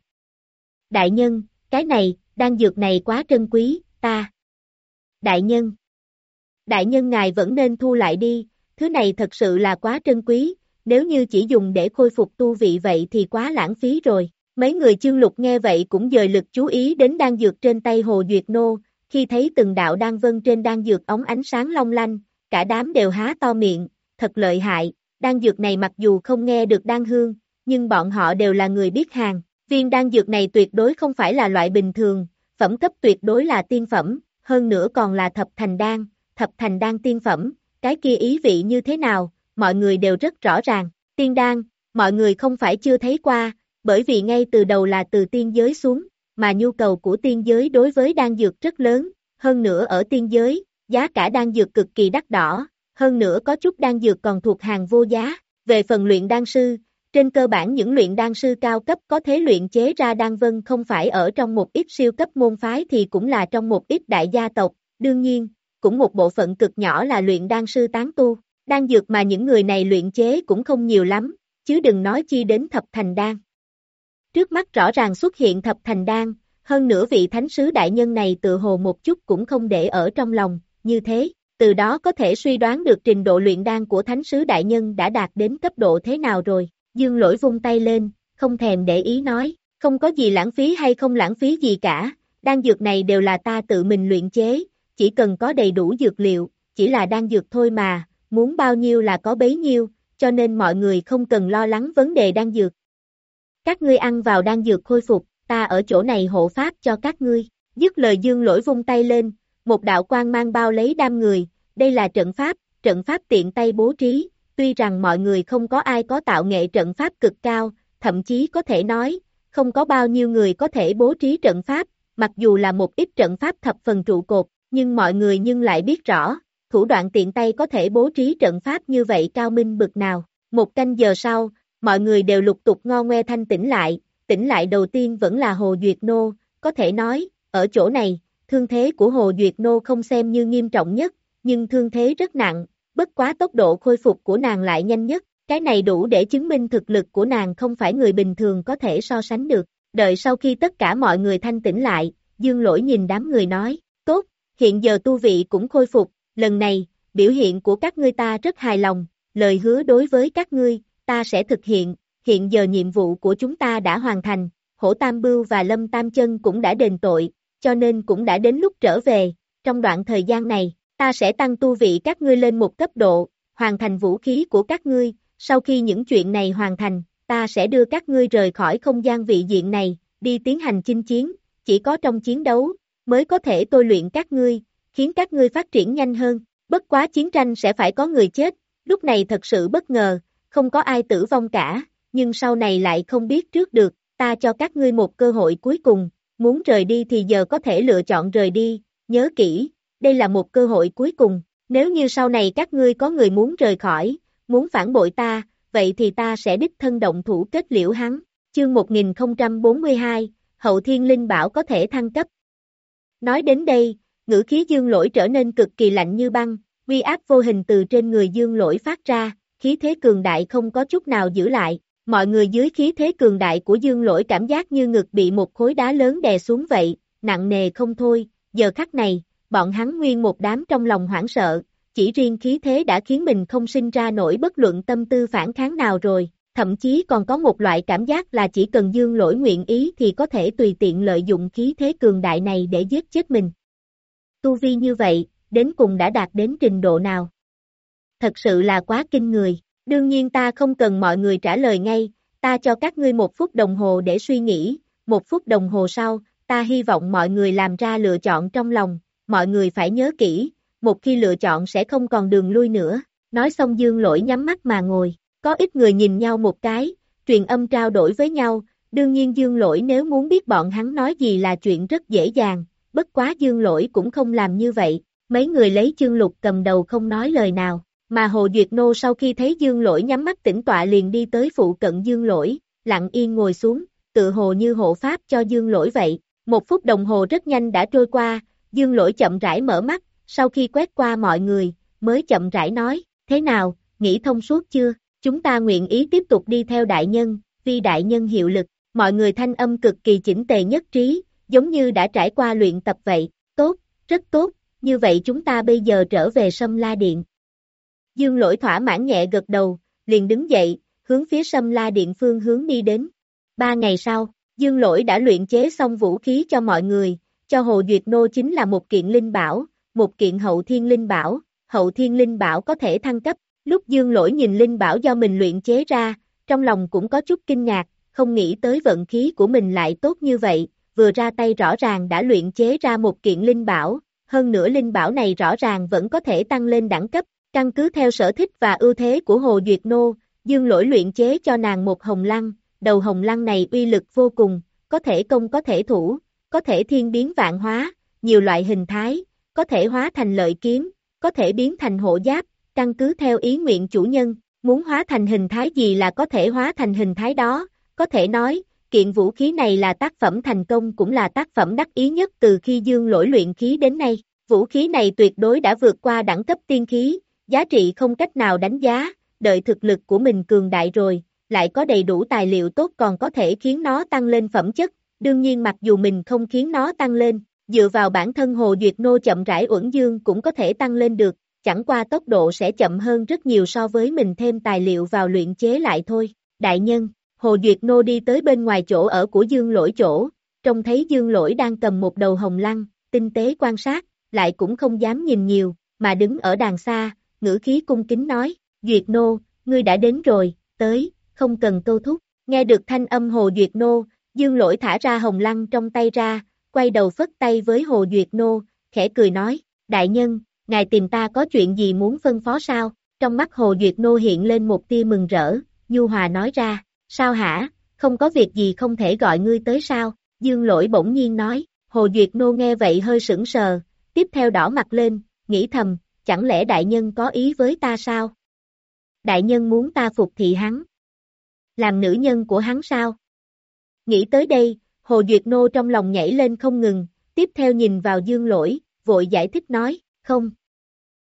Speaker 2: đại nhân, cái này, đan dược này quá trân quý, ta, đại nhân, đại nhân ngài vẫn nên thu lại đi, thứ này thật sự là quá trân quý, nếu như chỉ dùng để khôi phục tu vị vậy thì quá lãng phí rồi. Mấy người chương lục nghe vậy cũng dời lực chú ý đến đan dược trên tay Hồ Duyệt Nô, khi thấy từng đạo đan vân trên đan dược ống ánh sáng long lanh, cả đám đều há to miệng, thật lợi hại, đan dược này mặc dù không nghe được đan hương, nhưng bọn họ đều là người biết hàng, viên đan dược này tuyệt đối không phải là loại bình thường, phẩm cấp tuyệt đối là tiên phẩm, hơn nữa còn là thập thành đan, thập thành đan tiên phẩm, cái kia ý vị như thế nào, mọi người đều rất rõ ràng. Tiên đan, mọi người không phải chưa thấy qua, bởi vì ngay từ đầu là từ tiên giới xuống, mà nhu cầu của tiên giới đối với đan dược rất lớn, hơn nữa ở tiên giới, giá cả đan dược cực kỳ đắt đỏ, hơn nữa có chút đan dược còn thuộc hàng vô giá. Về phần luyện đan sư, trên cơ bản những luyện đan sư cao cấp có thể luyện chế ra đan vân không phải ở trong một ít siêu cấp môn phái thì cũng là trong một ít đại gia tộc, đương nhiên, cũng một bộ phận cực nhỏ là luyện đan sư tán tu. Đan dược mà những người này luyện chế cũng không nhiều lắm, chứ đừng nói chi đến thập thành đan. Trước mắt rõ ràng xuất hiện thập thành đan, hơn nữa vị thánh sứ đại nhân này tự hồ một chút cũng không để ở trong lòng, như thế, từ đó có thể suy đoán được trình độ luyện đan của thánh sứ đại nhân đã đạt đến cấp độ thế nào rồi. Dương lỗi vung tay lên, không thèm để ý nói, không có gì lãng phí hay không lãng phí gì cả, đan dược này đều là ta tự mình luyện chế, chỉ cần có đầy đủ dược liệu, chỉ là đan dược thôi mà, muốn bao nhiêu là có bấy nhiêu, cho nên mọi người không cần lo lắng vấn đề đan dược. Các ngươi ăn vào đan dược khôi phục, ta ở chỗ này hộ pháp cho các ngươi. Dứt lời dương lỗi vung tay lên, một đạo quang mang bao lấy đam người, đây là trận pháp, trận pháp tiện tay bố trí, tuy rằng mọi người không có ai có tạo nghệ trận pháp cực cao, thậm chí có thể nói, không có bao nhiêu người có thể bố trí trận pháp, mặc dù là một ít trận pháp thập phần trụ cột, nhưng mọi người nhưng lại biết rõ, thủ đoạn tiện tay có thể bố trí trận pháp như vậy cao minh bực nào. Một canh giờ sau, mọi người đều lục tục ngo ngoe thanh tỉnh lại, tỉnh lại đầu tiên vẫn là Hồ Duyệt Nô, có thể nói, ở chỗ này, thương thế của Hồ Duyệt Nô không xem như nghiêm trọng nhất, nhưng thương thế rất nặng, bất quá tốc độ khôi phục của nàng lại nhanh nhất, cái này đủ để chứng minh thực lực của nàng không phải người bình thường có thể so sánh được. Đợi sau khi tất cả mọi người thanh tỉnh lại, Dương Lỗi nhìn đám người nói, tốt, hiện giờ tu vị cũng khôi phục, lần này, biểu hiện của các ngươi ta rất hài lòng, lời hứa đối với các ngươi, ta sẽ thực hiện, hiện giờ nhiệm vụ của chúng ta đã hoàn thành, Hổ Tam Bưu và Lâm Tam Chân cũng đã đền tội, cho nên cũng đã đến lúc trở về, trong đoạn thời gian này, ta sẽ tăng tu vị các ngươi lên một cấp độ, hoàn thành vũ khí của các ngươi, sau khi những chuyện này hoàn thành, ta sẽ đưa các ngươi rời khỏi không gian vị diện này, đi tiến hành chinh chiến, chỉ có trong chiến đấu, mới có thể tôi luyện các ngươi, khiến các ngươi phát triển nhanh hơn, bất quá chiến tranh sẽ phải có người chết, lúc này thật sự bất ngờ, không có ai tử vong cả, nhưng sau này lại không biết trước được, ta cho các ngươi một cơ hội cuối cùng, muốn rời đi thì giờ có thể lựa chọn rời đi, nhớ kỹ, đây là một cơ hội cuối cùng, nếu như sau này các ngươi có người muốn rời khỏi, muốn phản bội ta, vậy thì ta sẽ đích thân động thủ kết liễu hắn. Chương 1042, Hậu Thiên Linh Bảo có thể thăng cấp. Nói đến đây, ngữ khí dương lỗi trở nên cực kỳ lạnh như băng, uy áp vô hình từ trên người dương lỗi phát ra, khí thế cường đại không có chút nào giữ lại, mọi người dưới khí thế cường đại của dương lỗi cảm giác như ngực bị một khối đá lớn đè xuống vậy, nặng nề không thôi, giờ khắc này, bọn hắn nguyên một đám trong lòng hoảng sợ, chỉ riêng khí thế đã khiến mình không sinh ra nổi bất luận tâm tư phản kháng nào rồi, thậm chí còn có một loại cảm giác là chỉ cần dương lỗi nguyện ý thì có thể tùy tiện lợi dụng khí thế cường đại này để giết chết mình. Tu vi như vậy, đến cùng đã đạt đến trình độ nào? Thật sự là quá kinh người, đương nhiên ta không cần mọi người trả lời ngay, ta cho các ngươi một phút đồng hồ để suy nghĩ, một phút đồng hồ sau, ta hy vọng mọi người làm ra lựa chọn trong lòng, mọi người phải nhớ kỹ, một khi lựa chọn sẽ không còn đường lui nữa, nói xong dương lỗi nhắm mắt mà ngồi, có ít người nhìn nhau một cái, truyền âm trao đổi với nhau, đương nhiên dương lỗi nếu muốn biết bọn hắn nói gì là chuyện rất dễ dàng, bất quá dương lỗi cũng không làm như vậy, mấy người lấy chương lục cầm đầu không nói lời nào, mà Hồ Duyệt Nô sau khi thấy dương lỗi nhắm mắt tỉnh tọa liền đi tới phụ cận dương lỗi, lặng yên ngồi xuống, tự hồ như hộ pháp cho dương lỗi vậy, một phút đồng hồ rất nhanh đã trôi qua, dương lỗi chậm rãi mở mắt, sau khi quét qua mọi người, mới chậm rãi nói, thế nào, nghĩ thông suốt chưa, chúng ta nguyện ý tiếp tục đi theo đại nhân, vì đại nhân hiệu lực, mọi người thanh âm cực kỳ chỉnh tề nhất trí, giống như đã trải qua luyện tập vậy, tốt, rất tốt, như vậy chúng ta bây giờ trở về sâm la điện. Dương lỗi thỏa mãn nhẹ gật đầu, liền đứng dậy, hướng phía sâm la điện phương hướng đi đến. Ba ngày sau, Dương lỗi đã luyện chế xong vũ khí cho mọi người, cho Hồ Duyệt Nô chính là một kiện linh bảo, một kiện hậu thiên linh bảo, hậu thiên linh bảo có thể thăng cấp, lúc dương lỗi nhìn linh bảo do mình luyện chế ra, trong lòng cũng có chút kinh ngạc, không nghĩ tới vận khí của mình lại tốt như vậy, vừa ra tay rõ ràng đã luyện chế ra một kiện linh bảo, hơn nữa linh bảo này rõ ràng vẫn có thể tăng lên đẳng cấp, Căn cứ theo sở thích và ưu thế của Hồ Duyệt Nô, Dương lỗi luyện chế cho nàng một hồng lăng, đầu hồng lăng này uy lực vô cùng, có thể công có thể thủ, có thể thiên biến vạn hóa, nhiều loại hình thái, có thể hóa thành lợi kiếm, có thể biến thành hộ giáp, căn cứ theo ý nguyện chủ nhân, muốn hóa thành hình thái gì là có thể hóa thành hình thái đó, có thể nói, kiện vũ khí này là tác phẩm thành công cũng là tác phẩm đắc ý nhất từ khi dương lỗi luyện khí đến nay, vũ khí này tuyệt đối đã vượt qua đẳng cấp tiên khí, giá trị không cách nào đánh giá, đợi thực lực của mình cường đại rồi, lại có đầy đủ tài liệu tốt còn có thể khiến nó tăng lên phẩm chất, đương nhiên mặc dù mình không khiến nó tăng lên, dựa vào bản thân Hồ Duyệt Nô chậm rãi uẩn dương cũng có thể tăng lên được, chẳng qua tốc độ sẽ chậm hơn rất nhiều so với mình thêm tài liệu vào luyện chế lại thôi. Đại nhân, Hồ Duyệt Nô đi tới bên ngoài chỗ ở của Dương Lỗi chỗ, trông thấy Dương Lỗi đang cầm một đầu hồng lăng, tinh tế quan sát, lại cũng không dám nhìn nhiều, mà đứng ở đàn xa, ngữ khí cung kính nói, Duyệt Nô, ngươi đã đến rồi, tới, không cần câu thúc. Nghe được thanh âm Hồ Duyệt Nô, Dương Lỗi thả ra hồng lăng trong tay ra, quay đầu phất tay với Hồ Duyệt Nô, khẽ cười nói, đại nhân, ngài tìm ta có chuyện gì muốn phân phó sao? Trong mắt Hồ Duyệt Nô hiện lên một tia mừng rỡ, Nhu Hòa nói ra, sao hả, không có việc gì không thể gọi ngươi tới sao? Dương Lỗi bỗng nhiên nói, Hồ Duyệt Nô nghe vậy hơi sững sờ, tiếp theo đỏ mặt lên, nghĩ thầm, chẳng lẽ đại nhân có ý với ta sao? Đại nhân muốn ta phục thị hắn. Làm nữ nhân của hắn sao? Nghĩ tới đây, Hồ Duyệt Nô trong lòng nhảy lên không ngừng, tiếp theo nhìn vào dương lỗi, vội giải thích nói, không.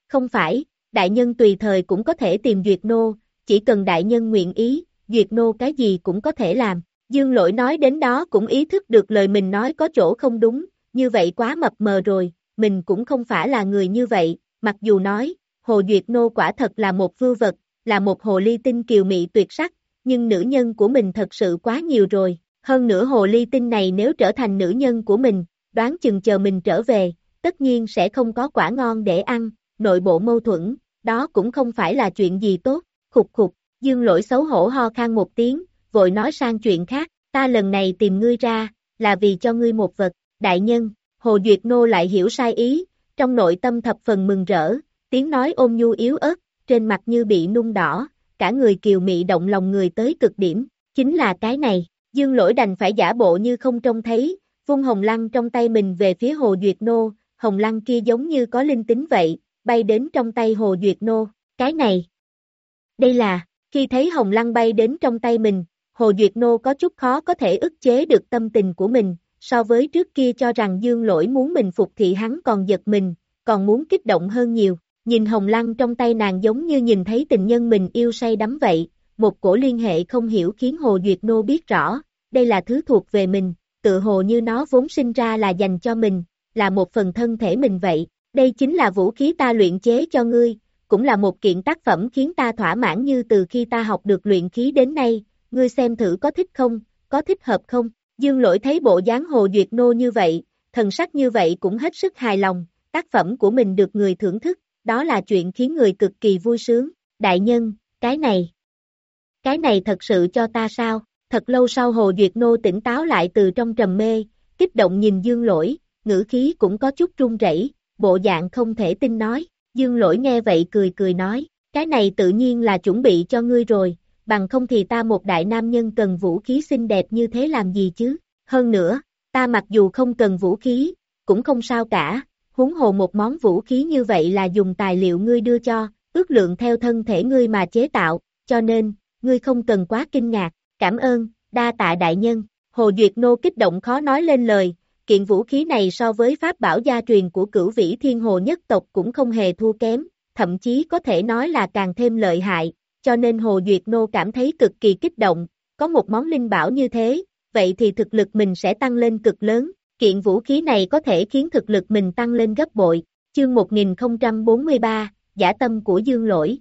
Speaker 2: Không phải, đại nhân tùy thời cũng có thể tìm Duyệt Nô, chỉ cần đại nhân nguyện ý, Duyệt Nô cái gì cũng có thể làm. Dương lỗi nói đến đó cũng ý thức được lời mình nói có chỗ không đúng, như vậy quá mập mờ rồi, mình cũng không phải là người như vậy, mặc dù nói, Hồ Duyệt Nô quả thật là một vưu vật, là một hồ ly tinh kiều mị tuyệt sắc, nhưng nữ nhân của mình thật sự quá nhiều rồi, hơn nữa hồ ly tinh này nếu trở thành nữ nhân của mình, đoán chừng chờ mình trở về, tất nhiên sẽ không có quả ngon để ăn, nội bộ mâu thuẫn, đó cũng không phải là chuyện gì tốt, khục khục, dương lỗi xấu hổ ho khan một tiếng, vội nói sang chuyện khác, ta lần này tìm ngươi ra, là vì cho ngươi một vật, đại nhân, Hồ Duyệt Nô lại hiểu sai ý, trong nội tâm thập phần mừng rỡ, tiếng nói ôm nhu yếu ớt, trên mặt như bị nung đỏ, cả người kiều mị động lòng người tới cực điểm, chính là cái này, dương lỗi đành phải giả bộ như không trông thấy, vung hồng lăng trong tay mình về phía Hồ Duyệt Nô, hồng lăng kia giống như có linh tính vậy, bay đến trong tay Hồ Duyệt Nô, cái này, đây là, khi thấy hồng lăng bay đến trong tay mình, Hồ Duyệt Nô có chút khó có thể ức chế được tâm tình của mình, so với trước kia cho rằng dương lỗi muốn mình phục thị hắn còn giật mình, còn muốn kích động hơn nhiều, nhìn hồng lăng trong tay nàng giống như nhìn thấy tình nhân mình yêu say đắm vậy, một cổ liên hệ không hiểu khiến Hồ Duyệt Nô biết rõ, đây là thứ thuộc về mình, tự hồ như nó vốn sinh ra là dành cho mình, là một phần thân thể mình vậy, đây chính là vũ khí ta luyện chế cho ngươi, cũng là một kiện tác phẩm khiến ta thỏa mãn như từ khi ta học được luyện khí đến nay, ngươi xem thử có thích không, có thích hợp không, dương lỗi thấy bộ dáng Hồ Duyệt Nô như vậy, thần sắc như vậy cũng hết sức hài lòng, tác phẩm của mình được người thưởng thức, đó là chuyện khiến người cực kỳ vui sướng, đại nhân, cái này, cái này thật sự cho ta sao, thật lâu sau Hồ Duyệt Nô tỉnh táo lại từ trong trầm mê, kích động nhìn Dương Lỗi, ngữ khí cũng có chút run rẩy, bộ dạng không thể tin nói, Dương Lỗi nghe vậy cười cười nói, cái này tự nhiên là chuẩn bị cho ngươi rồi, bằng không thì ta một đại nam nhân cần vũ khí xinh đẹp như thế làm gì chứ, hơn nữa, ta mặc dù không cần vũ khí, cũng không sao cả, huống hồ một món vũ khí như vậy là dùng tài liệu ngươi đưa cho, ước lượng theo thân thể ngươi mà chế tạo, cho nên, ngươi không cần quá kinh ngạc, cảm ơn, đa tạ đại nhân, Hồ Duyệt Nô kích động khó nói lên lời, kiện vũ khí này so với pháp bảo gia truyền của cửu vĩ thiên hồ nhất tộc cũng không hề thua kém, thậm chí có thể nói là càng thêm lợi hại, cho nên Hồ Duyệt Nô cảm thấy cực kỳ kích động, có một món linh bảo như thế, vậy thì thực lực mình sẽ tăng lên cực lớn, kiện vũ khí này có thể khiến thực lực mình tăng lên gấp bội, chương 1043, giả tâm của dương lỗi.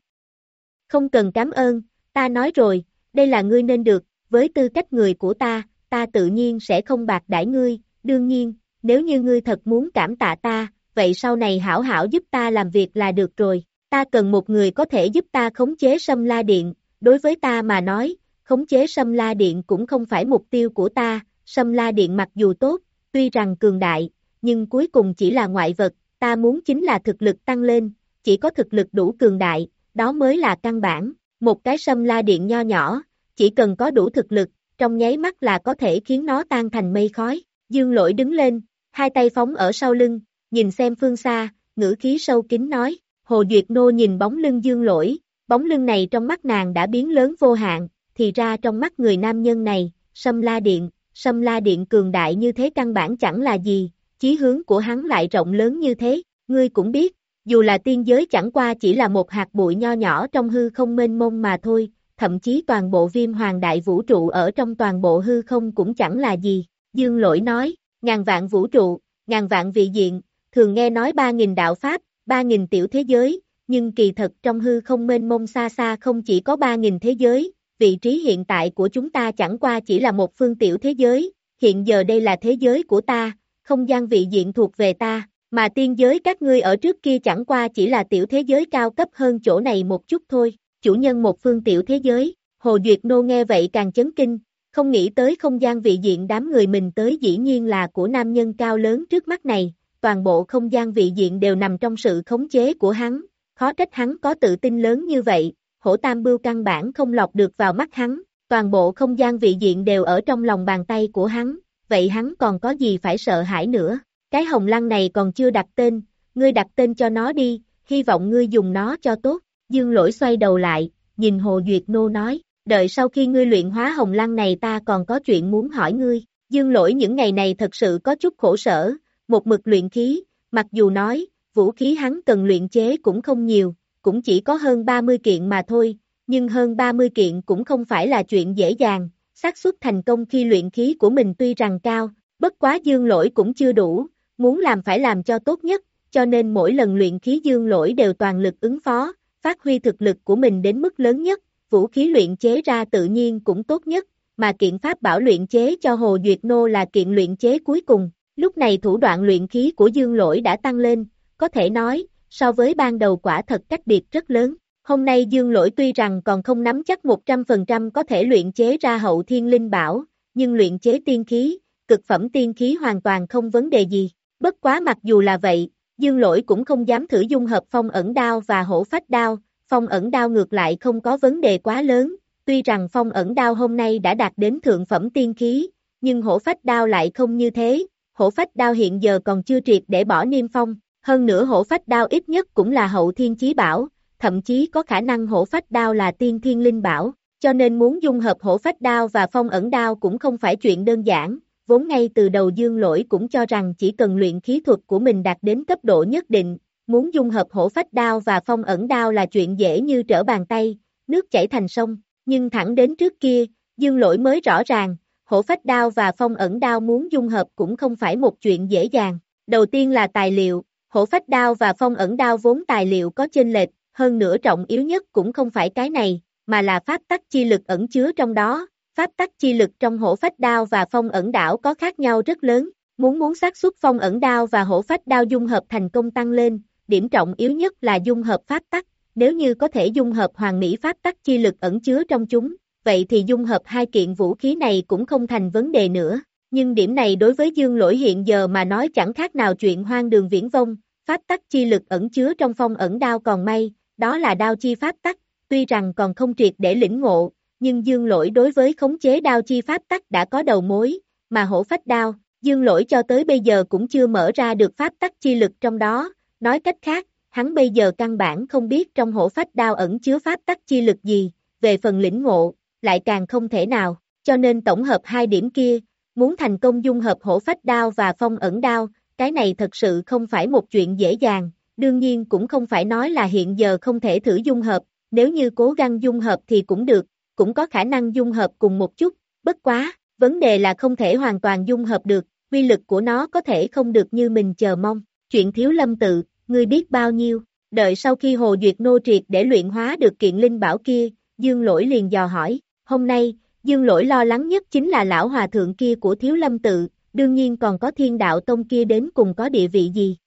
Speaker 2: Không cần cảm ơn, ta nói rồi, đây là ngươi nên được, với tư cách người của ta, ta tự nhiên sẽ không bạc đãi ngươi, đương nhiên, nếu như ngươi thật muốn cảm tạ ta, vậy sau này hảo hảo giúp ta làm việc là được rồi, ta cần một người có thể giúp ta khống chế sâm la điện, đối với ta mà nói, khống chế sâm la điện cũng không phải mục tiêu của ta, sâm la điện mặc dù tốt, tuy rằng cường đại, nhưng cuối cùng chỉ là ngoại vật, ta muốn chính là thực lực tăng lên, chỉ có thực lực đủ cường đại, đó mới là căn bản, một cái sâm la điện nho nhỏ, chỉ cần có đủ thực lực, trong nháy mắt là có thể khiến nó tan thành mây khói, dương lỗi đứng lên, hai tay phóng ở sau lưng, nhìn xem phương xa, ngữ khí sâu kín nói, Hồ Duyệt Nô nhìn bóng lưng dương lỗi, bóng lưng này trong mắt nàng đã biến lớn vô hạn, thì ra trong mắt người nam nhân này, sâm la điện, sâm la điện cường đại như thế căn bản chẳng là gì, chí hướng của hắn lại rộng lớn như thế, ngươi cũng biết, dù là tiên giới chẳng qua chỉ là một hạt bụi nho nhỏ trong hư không mênh mông mà thôi, thậm chí toàn bộ viêm hoàng đại vũ trụ ở trong toàn bộ hư không cũng chẳng là gì, dương lỗi nói, ngàn vạn vũ trụ, ngàn vạn vị diện, thường nghe nói ba nghìn đạo pháp, ba nghìn tiểu thế giới, nhưng kỳ thật trong hư không mênh mông xa xa không chỉ có ba nghìn thế giới, vị trí hiện tại của chúng ta chẳng qua chỉ là một phương tiểu thế giới, hiện giờ đây là thế giới của ta, không gian vị diện thuộc về ta, mà tiên giới các ngươi ở trước kia chẳng qua chỉ là tiểu thế giới cao cấp hơn chỗ này một chút thôi, chủ nhân một phương tiểu thế giới, Hồ Duyệt Nô nghe vậy càng chấn kinh, không nghĩ tới không gian vị diện đám người mình tới dĩ nhiên là của nam nhân cao lớn trước mắt này, toàn bộ không gian vị diện đều nằm trong sự khống chế của hắn, khó trách hắn có tự tin lớn như vậy, hổ tam bưu căn bản không lọc được vào mắt hắn, toàn bộ không gian vị diện đều ở trong lòng bàn tay của hắn, vậy hắn còn có gì phải sợ hãi nữa, cái hồng lăng này còn chưa đặt tên, ngươi đặt tên cho nó đi, hy vọng ngươi dùng nó cho tốt, dương lỗi xoay đầu lại, nhìn Hồ Duyệt Nô nói, đợi sau khi ngươi luyện hóa hồng lăng này ta còn có chuyện muốn hỏi ngươi, dương lỗi những ngày này thật sự có chút khổ sở, một mực luyện khí, mặc dù nói, vũ khí hắn cần luyện chế cũng không nhiều, cũng chỉ có hơn 30 kiện mà thôi, nhưng hơn 30 kiện cũng không phải là chuyện dễ dàng, xác suất thành công khi luyện khí của mình tuy rằng cao, bất quá dương lỗi cũng chưa đủ, muốn làm phải làm cho tốt nhất, cho nên mỗi lần luyện khí dương lỗi đều toàn lực ứng phó, phát huy thực lực của mình đến mức lớn nhất, vũ khí luyện chế ra tự nhiên cũng tốt nhất, mà kiện pháp bảo luyện chế cho Hồ Duyệt Nô là kiện luyện chế cuối cùng. Lúc này thủ đoạn luyện khí của Dương Lỗi đã tăng lên, có thể nói, so với ban đầu quả thật cách biệt rất lớn. Hôm nay Dương Lỗi tuy rằng còn không nắm chắc 100% có thể luyện chế ra hậu thiên linh bảo, nhưng luyện chế tiên khí, cực phẩm tiên khí hoàn toàn không vấn đề gì. Bất quá mặc dù là vậy, Dương Lỗi cũng không dám thử dung hợp phong ẩn đao và hổ phách đao, phong ẩn đao ngược lại không có vấn đề quá lớn, tuy rằng phong ẩn đao hôm nay đã đạt đến thượng phẩm tiên khí, nhưng hổ phách đao lại không như thế, hổ phách đao hiện giờ còn chưa triệt để bỏ niêm phong, hơn nữa hổ phách đao ít nhất cũng là hậu thiên chí bảo, thậm chí có khả năng hổ phách đao là tiên thiên linh bảo, cho nên muốn dung hợp hổ phách đao và phong ẩn đao cũng không phải chuyện đơn giản, vốn ngay từ đầu dương lỗi cũng cho rằng chỉ cần luyện khí thuật của mình đạt đến cấp độ nhất định, muốn dung hợp hổ phách đao và phong ẩn đao là chuyện dễ như trở bàn tay, nước chảy thành sông, nhưng thẳng đến trước kia, dương lỗi mới rõ ràng, hổ phách đao và phong ẩn đao muốn dung hợp cũng không phải một chuyện dễ dàng. Đầu tiên là tài liệu, hổ phách đao và phong ẩn đao vốn tài liệu có chênh lệch, hơn nữa trọng yếu nhất cũng không phải cái này, mà là pháp tắc chi lực ẩn chứa trong đó. Pháp tắc chi lực trong hổ phách đao và phong ẩn đảo có khác nhau rất lớn, muốn muốn xác suất phong ẩn đao và hổ phách đao dung hợp thành công tăng lên, điểm trọng yếu nhất là dung hợp pháp tắc, nếu như có thể dung hợp hoàng mỹ pháp tắc chi lực ẩn chứa trong chúng, vậy thì dung hợp hai kiện vũ khí này cũng không thành vấn đề nữa. Nhưng điểm này đối với dương lỗi hiện giờ mà nói chẳng khác nào chuyện hoang đường viễn vông, pháp tắc chi lực ẩn chứa trong phong ẩn đao còn may, đó là đao chi pháp tắc, tuy rằng còn không triệt để lĩnh ngộ, nhưng dương lỗi đối với khống chế đao chi pháp tắc đã có đầu mối, mà hổ phách đao, dương lỗi cho tới bây giờ cũng chưa mở ra được pháp tắc chi lực trong đó, nói cách khác, hắn bây giờ căn bản không biết trong hổ phách đao ẩn chứa pháp tắc chi lực gì, về phần lĩnh ngộ, lại càng không thể nào, cho nên tổng hợp hai điểm kia, muốn thành công dung hợp hổ phách đao và phong ẩn đao, cái này thật sự không phải một chuyện dễ dàng, đương nhiên cũng không phải nói là hiện giờ không thể thử dung hợp, nếu như cố gắng dung hợp thì cũng được, cũng có khả năng dung hợp cùng một chút, bất quá, vấn đề là không thể hoàn toàn dung hợp được, quy lực của nó có thể không được như mình chờ mong, chuyện thiếu lâm tự, ngươi biết bao nhiêu, đợi sau khi Hồ Duyệt Nô triệt để luyện hóa được kiện linh bảo kia, Dương Lỗi liền dò hỏi, Hôm nay, Dương Lỗi lo lắng nhất chính là lão hòa thượng kia của Thiếu Lâm Tự, đương nhiên còn có thiên đạo tông kia đến cùng có địa vị gì.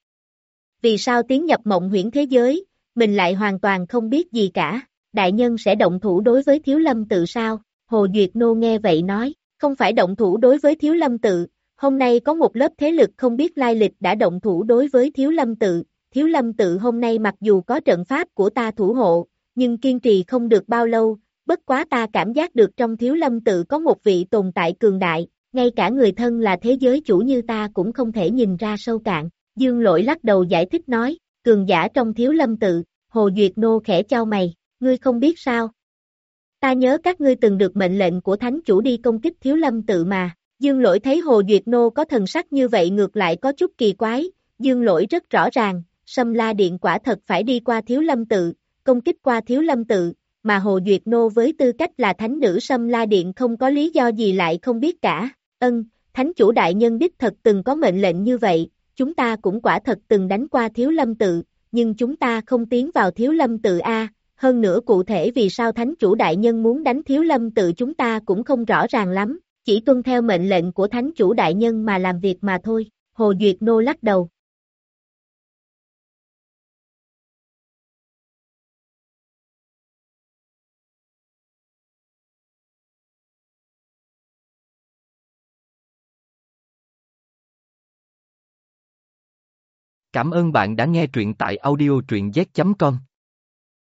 Speaker 2: Vì sao tiến nhập mộng huyễn thế giới, mình lại hoàn toàn không biết gì cả, đại nhân sẽ động thủ đối với Thiếu Lâm Tự sao? Hồ Duyệt Nô nghe vậy nói, không phải động thủ đối với Thiếu Lâm Tự, hôm nay có một lớp thế lực không biết lai lịch đã động thủ đối với Thiếu Lâm Tự, thiếu lâm tự hôm nay mặc dù có trận pháp của ta thủ hộ, nhưng kiên trì không được bao lâu, bất quá ta cảm giác được trong thiếu lâm tự có một vị tồn tại cường đại, ngay cả người thân là thế giới chủ như ta cũng không thể nhìn ra sâu cạn. Dương lỗi lắc đầu giải thích nói, cường giả trong thiếu lâm tự, Hồ Duyệt Nô khẽ trao mày, ngươi không biết sao. Ta nhớ các ngươi từng được mệnh lệnh của thánh chủ đi công kích thiếu lâm tự mà, Dương lỗi thấy Hồ Duyệt Nô có thần sắc như vậy ngược lại có chút kỳ quái, Dương lỗi rất rõ ràng, Sâm La Điện quả thật phải đi qua thiếu lâm tự, công kích qua thiếu lâm tự, mà Hồ Duyệt Nô với tư cách là thánh nữ Sâm La Điện không có lý do gì lại không biết cả, ân, thánh chủ đại nhân đích thật từng có mệnh lệnh như vậy, chúng ta cũng quả thật từng đánh qua thiếu lâm tự, nhưng chúng ta không tiến vào thiếu lâm tự A, hơn nữa cụ thể vì sao thánh chủ đại nhân muốn đánh thiếu lâm tự chúng ta cũng không rõ ràng lắm, chỉ tuân theo mệnh lệnh của thánh chủ đại nhân mà làm việc mà thôi, Hồ Duyệt Nô lắc đầu.
Speaker 1: Cảm ơn bạn đã nghe truyện tại audiotruyenz.com.